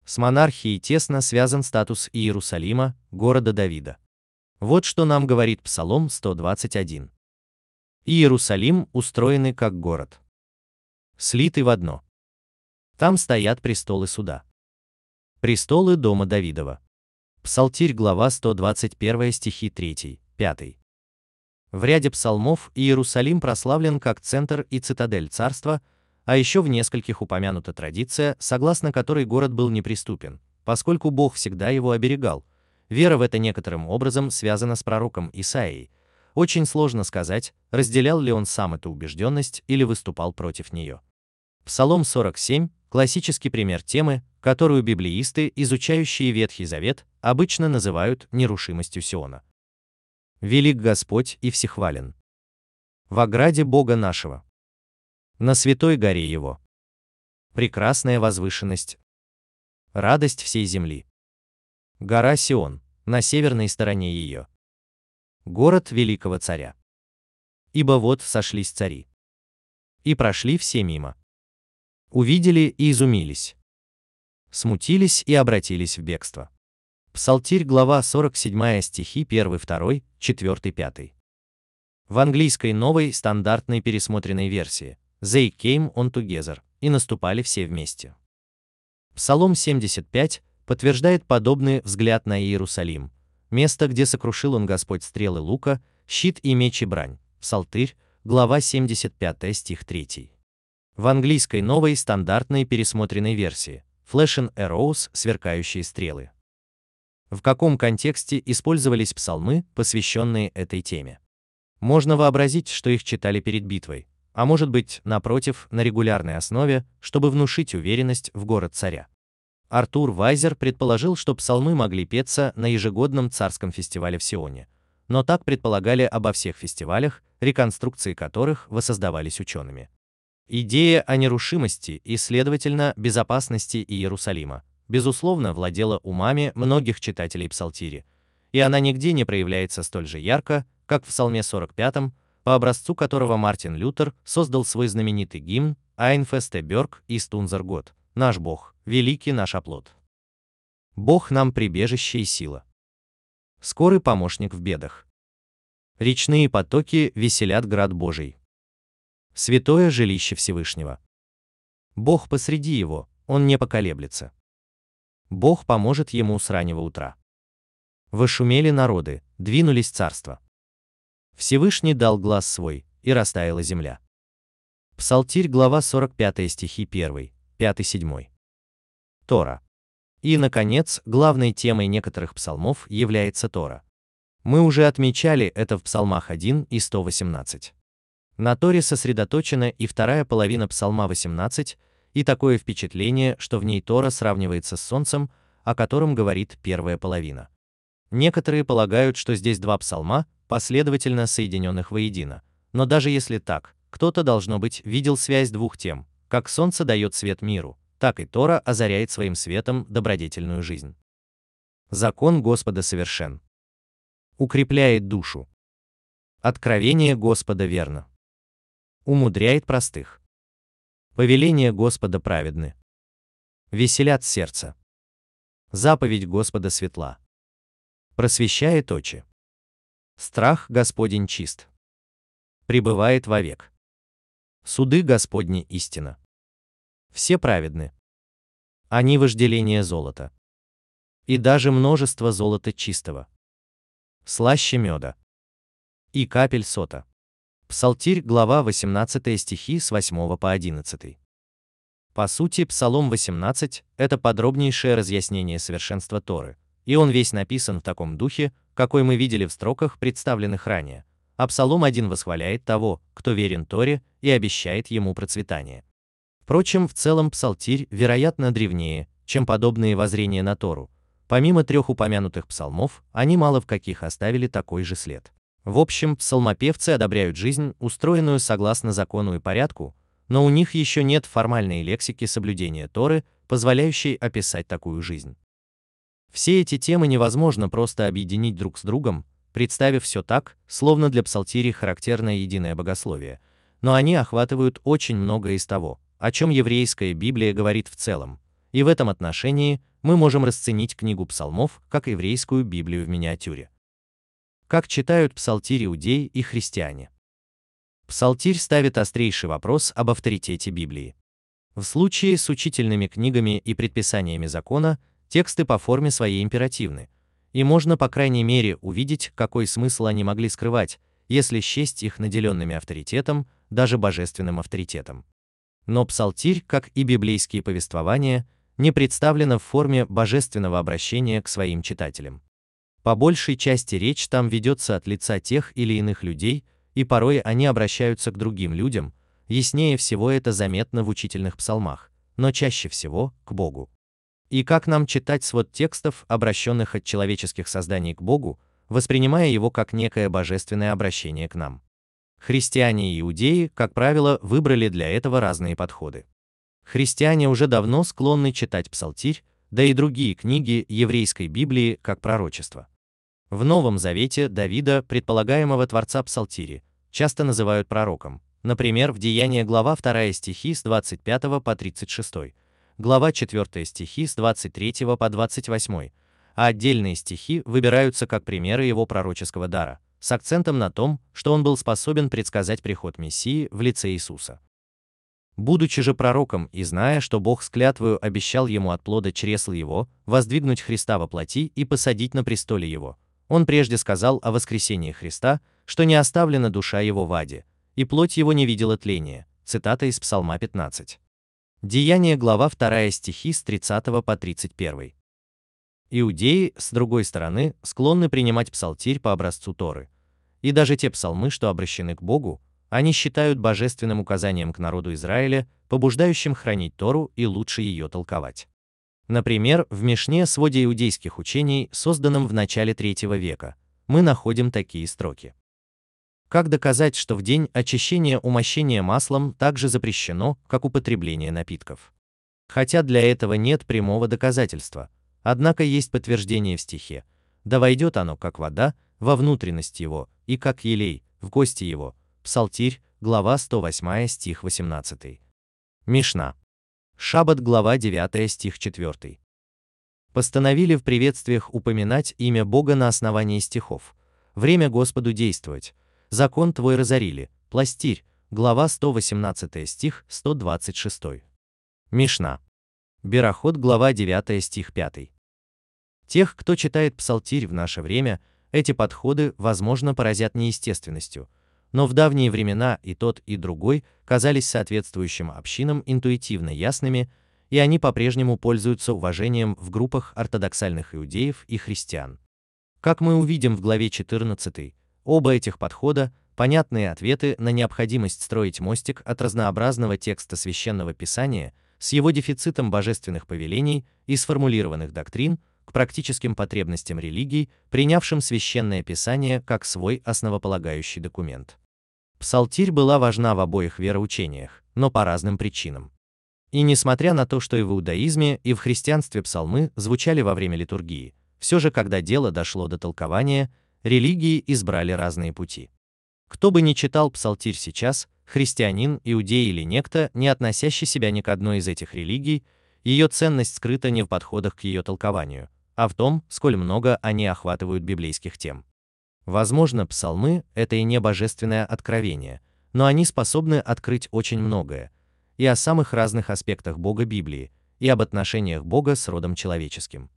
С монархией тесно связан статус Иерусалима, города Давида. Вот что нам говорит Псалом 121. Иерусалим устроенный как город. Слитый в одно. Там стоят престолы суда. Престолы дома Давидова. Псалтирь, глава 121 стихи 3, 5. В ряде псалмов Иерусалим прославлен как центр и цитадель царства, а еще в нескольких упомянута традиция, согласно которой город был неприступен, поскольку Бог всегда его оберегал. Вера в это некоторым образом связана с пророком Исаией. Очень сложно сказать, разделял ли он сам эту убежденность или выступал против нее. Псалом 47 – классический пример темы, которую библеисты, изучающие Ветхий Завет, обычно называют нерушимостью Сиона. Велик Господь и всехвален. В ограде Бога нашего. На святой горе Его. Прекрасная возвышенность. Радость всей земли. Гора Сион, на северной стороне ее. Город великого царя. Ибо вот сошлись цари. И прошли все мимо. Увидели и изумились. Смутились и обратились в бегство. Псалтирь, глава 47 стихи 1, 2, 4, 5. В английской новой стандартной пересмотренной версии They came on together и наступали все вместе. Псалом 75 подтверждает подобный взгляд на Иерусалим, место, где сокрушил он Господь стрелы лука, щит и меч и брань. Псалтырь, глава 75 стих 3. В английской новой стандартной пересмотренной версии Flash and Arrows сверкающие стрелы в каком контексте использовались псалмы, посвященные этой теме. Можно вообразить, что их читали перед битвой, а может быть, напротив, на регулярной основе, чтобы внушить уверенность в город царя. Артур Вайзер предположил, что псалмы могли петься на ежегодном царском фестивале в Сионе, но так предполагали обо всех фестивалях, реконструкции которых воссоздавались учеными. Идея о нерушимости и, следовательно, безопасности Иерусалима безусловно, владела умами многих читателей псалтири, и она нигде не проявляется столь же ярко, как в Псалме 45, по образцу которого Мартин Лютер создал свой знаменитый гимн «Айнфесте Бёрк и Стунзергот», «Наш Бог, великий наш оплот». Бог нам прибежище и сила. Скорый помощник в бедах. Речные потоки веселят град Божий. Святое жилище Всевышнего. Бог посреди его, он не поколеблется. Бог поможет ему с раннего утра. Вошумели народы, двинулись царства. Всевышний дал глаз свой, и растаяла земля. Псалтирь, глава 45 стихи 1, 5-7. Тора. И, наконец, главной темой некоторых псалмов является Тора. Мы уже отмечали это в псалмах 1 и 118. На Торе сосредоточена и вторая половина псалма 18, и такое впечатление, что в ней Тора сравнивается с Солнцем, о котором говорит первая половина. Некоторые полагают, что здесь два псалма, последовательно соединенных воедино. Но даже если так, кто-то, должно быть, видел связь двух тем, как солнце дает свет миру, так и Тора озаряет своим светом добродетельную жизнь. Закон Господа совершен. Укрепляет душу. Откровение Господа верно. Умудряет простых. Повеления Господа праведны. Веселят сердце. Заповедь Господа светла. Просвещает очи. Страх Господень чист. Пребывает вовек. Суды Господни истина. Все праведны. Они вожделение золота. И даже множество золота чистого. Слаще меда. И капель сота. Псалтирь, глава 18 стихи с 8 по 11. По сути, Псалом 18 – это подробнейшее разъяснение совершенства Торы, и он весь написан в таком духе, какой мы видели в строках, представленных ранее. А Псалом 1 восхваляет того, кто верен Торе и обещает ему процветание. Впрочем, в целом Псалтирь, вероятно, древнее, чем подобные воззрения на Тору. Помимо трех упомянутых псалмов, они мало в каких оставили такой же след. В общем, псалмопевцы одобряют жизнь, устроенную согласно закону и порядку, но у них еще нет формальной лексики соблюдения Торы, позволяющей описать такую жизнь. Все эти темы невозможно просто объединить друг с другом, представив все так, словно для псалтири характерное единое богословие, но они охватывают очень многое из того, о чем еврейская Библия говорит в целом, и в этом отношении мы можем расценить книгу псалмов как еврейскую Библию в миниатюре как читают псалтирь иудеи и христиане. Псалтирь ставит острейший вопрос об авторитете Библии. В случае с учительными книгами и предписаниями закона, тексты по форме своей императивны, и можно по крайней мере увидеть, какой смысл они могли скрывать, если счесть их наделенными авторитетом, даже божественным авторитетом. Но псалтирь, как и библейские повествования, не представлена в форме божественного обращения к своим читателям. По большей части речь там ведется от лица тех или иных людей, и порой они обращаются к другим людям, яснее всего это заметно в учительных псалмах, но чаще всего к Богу. И как нам читать свод текстов, обращенных от человеческих созданий к Богу, воспринимая его как некое божественное обращение к нам? Христиане и иудеи, как правило, выбрали для этого разные подходы. Христиане уже давно склонны читать псалтирь, да и другие книги еврейской Библии как пророчество. В Новом Завете Давида, предполагаемого творца псалтири, часто называют пророком, например, в Деяние глава 2 стихи с 25 по 36, глава 4 стихи с 23 по 28, а отдельные стихи выбираются как примеры его пророческого дара, с акцентом на том, что он был способен предсказать приход Мессии в лице Иисуса. Будучи же пророком и зная, что Бог с клятвою обещал ему от плода чресл его, воздвигнуть Христа во плоти и посадить на престоле его, он прежде сказал о воскресении Христа, что не оставлена душа его в аде, и плоть его не видела тления. Цитата из Псалма 15. Деяние глава 2 стихи с 30 по 31. Иудеи, с другой стороны, склонны принимать псалтирь по образцу Торы. И даже те псалмы, что обращены к Богу, они считают божественным указанием к народу Израиля, побуждающим хранить Тору и лучше ее толковать. Например, в Мишне своде иудейских учений, созданном в начале III века, мы находим такие строки. Как доказать, что в день очищения умощение маслом также запрещено, как употребление напитков? Хотя для этого нет прямого доказательства, однако есть подтверждение в стихе, да войдет оно, как вода, во внутренность его, и как елей, в гости его. Псалтирь, глава 108 стих 18. Мишна. Шаббат, глава 9, стих 4. Постановили в приветствиях упоминать имя Бога на основании стихов. Время Господу действовать. Закон твой разорили. Пластирь, глава 118 стих 126. Мишна. Бероход, глава 9 стих 5. Тех, кто читает псалтирь в наше время, эти подходы, возможно, поразят неестественностью – но в давние времена и тот, и другой казались соответствующим общинам интуитивно ясными, и они по-прежнему пользуются уважением в группах ортодоксальных иудеев и христиан. Как мы увидим в главе 14, оба этих подхода – понятные ответы на необходимость строить мостик от разнообразного текста священного писания с его дефицитом божественных повелений и сформулированных доктрин практическим потребностям религий, принявшим священное писание как свой основополагающий документ. Псалтирь была важна в обоих вероучениях, но по разным причинам. И несмотря на то, что и в иудаизме, и в христианстве псалмы звучали во время литургии, все же когда дело дошло до толкования, религии избрали разные пути. Кто бы ни читал псалтирь сейчас, христианин, иудей или некто, не относящий себя ни к одной из этих религий, ее ценность скрыта не в подходах к ее толкованию, а в том, сколь много они охватывают библейских тем. Возможно, псалмы — это и не божественное откровение, но они способны открыть очень многое, и о самых разных аспектах Бога Библии, и об отношениях Бога с родом человеческим.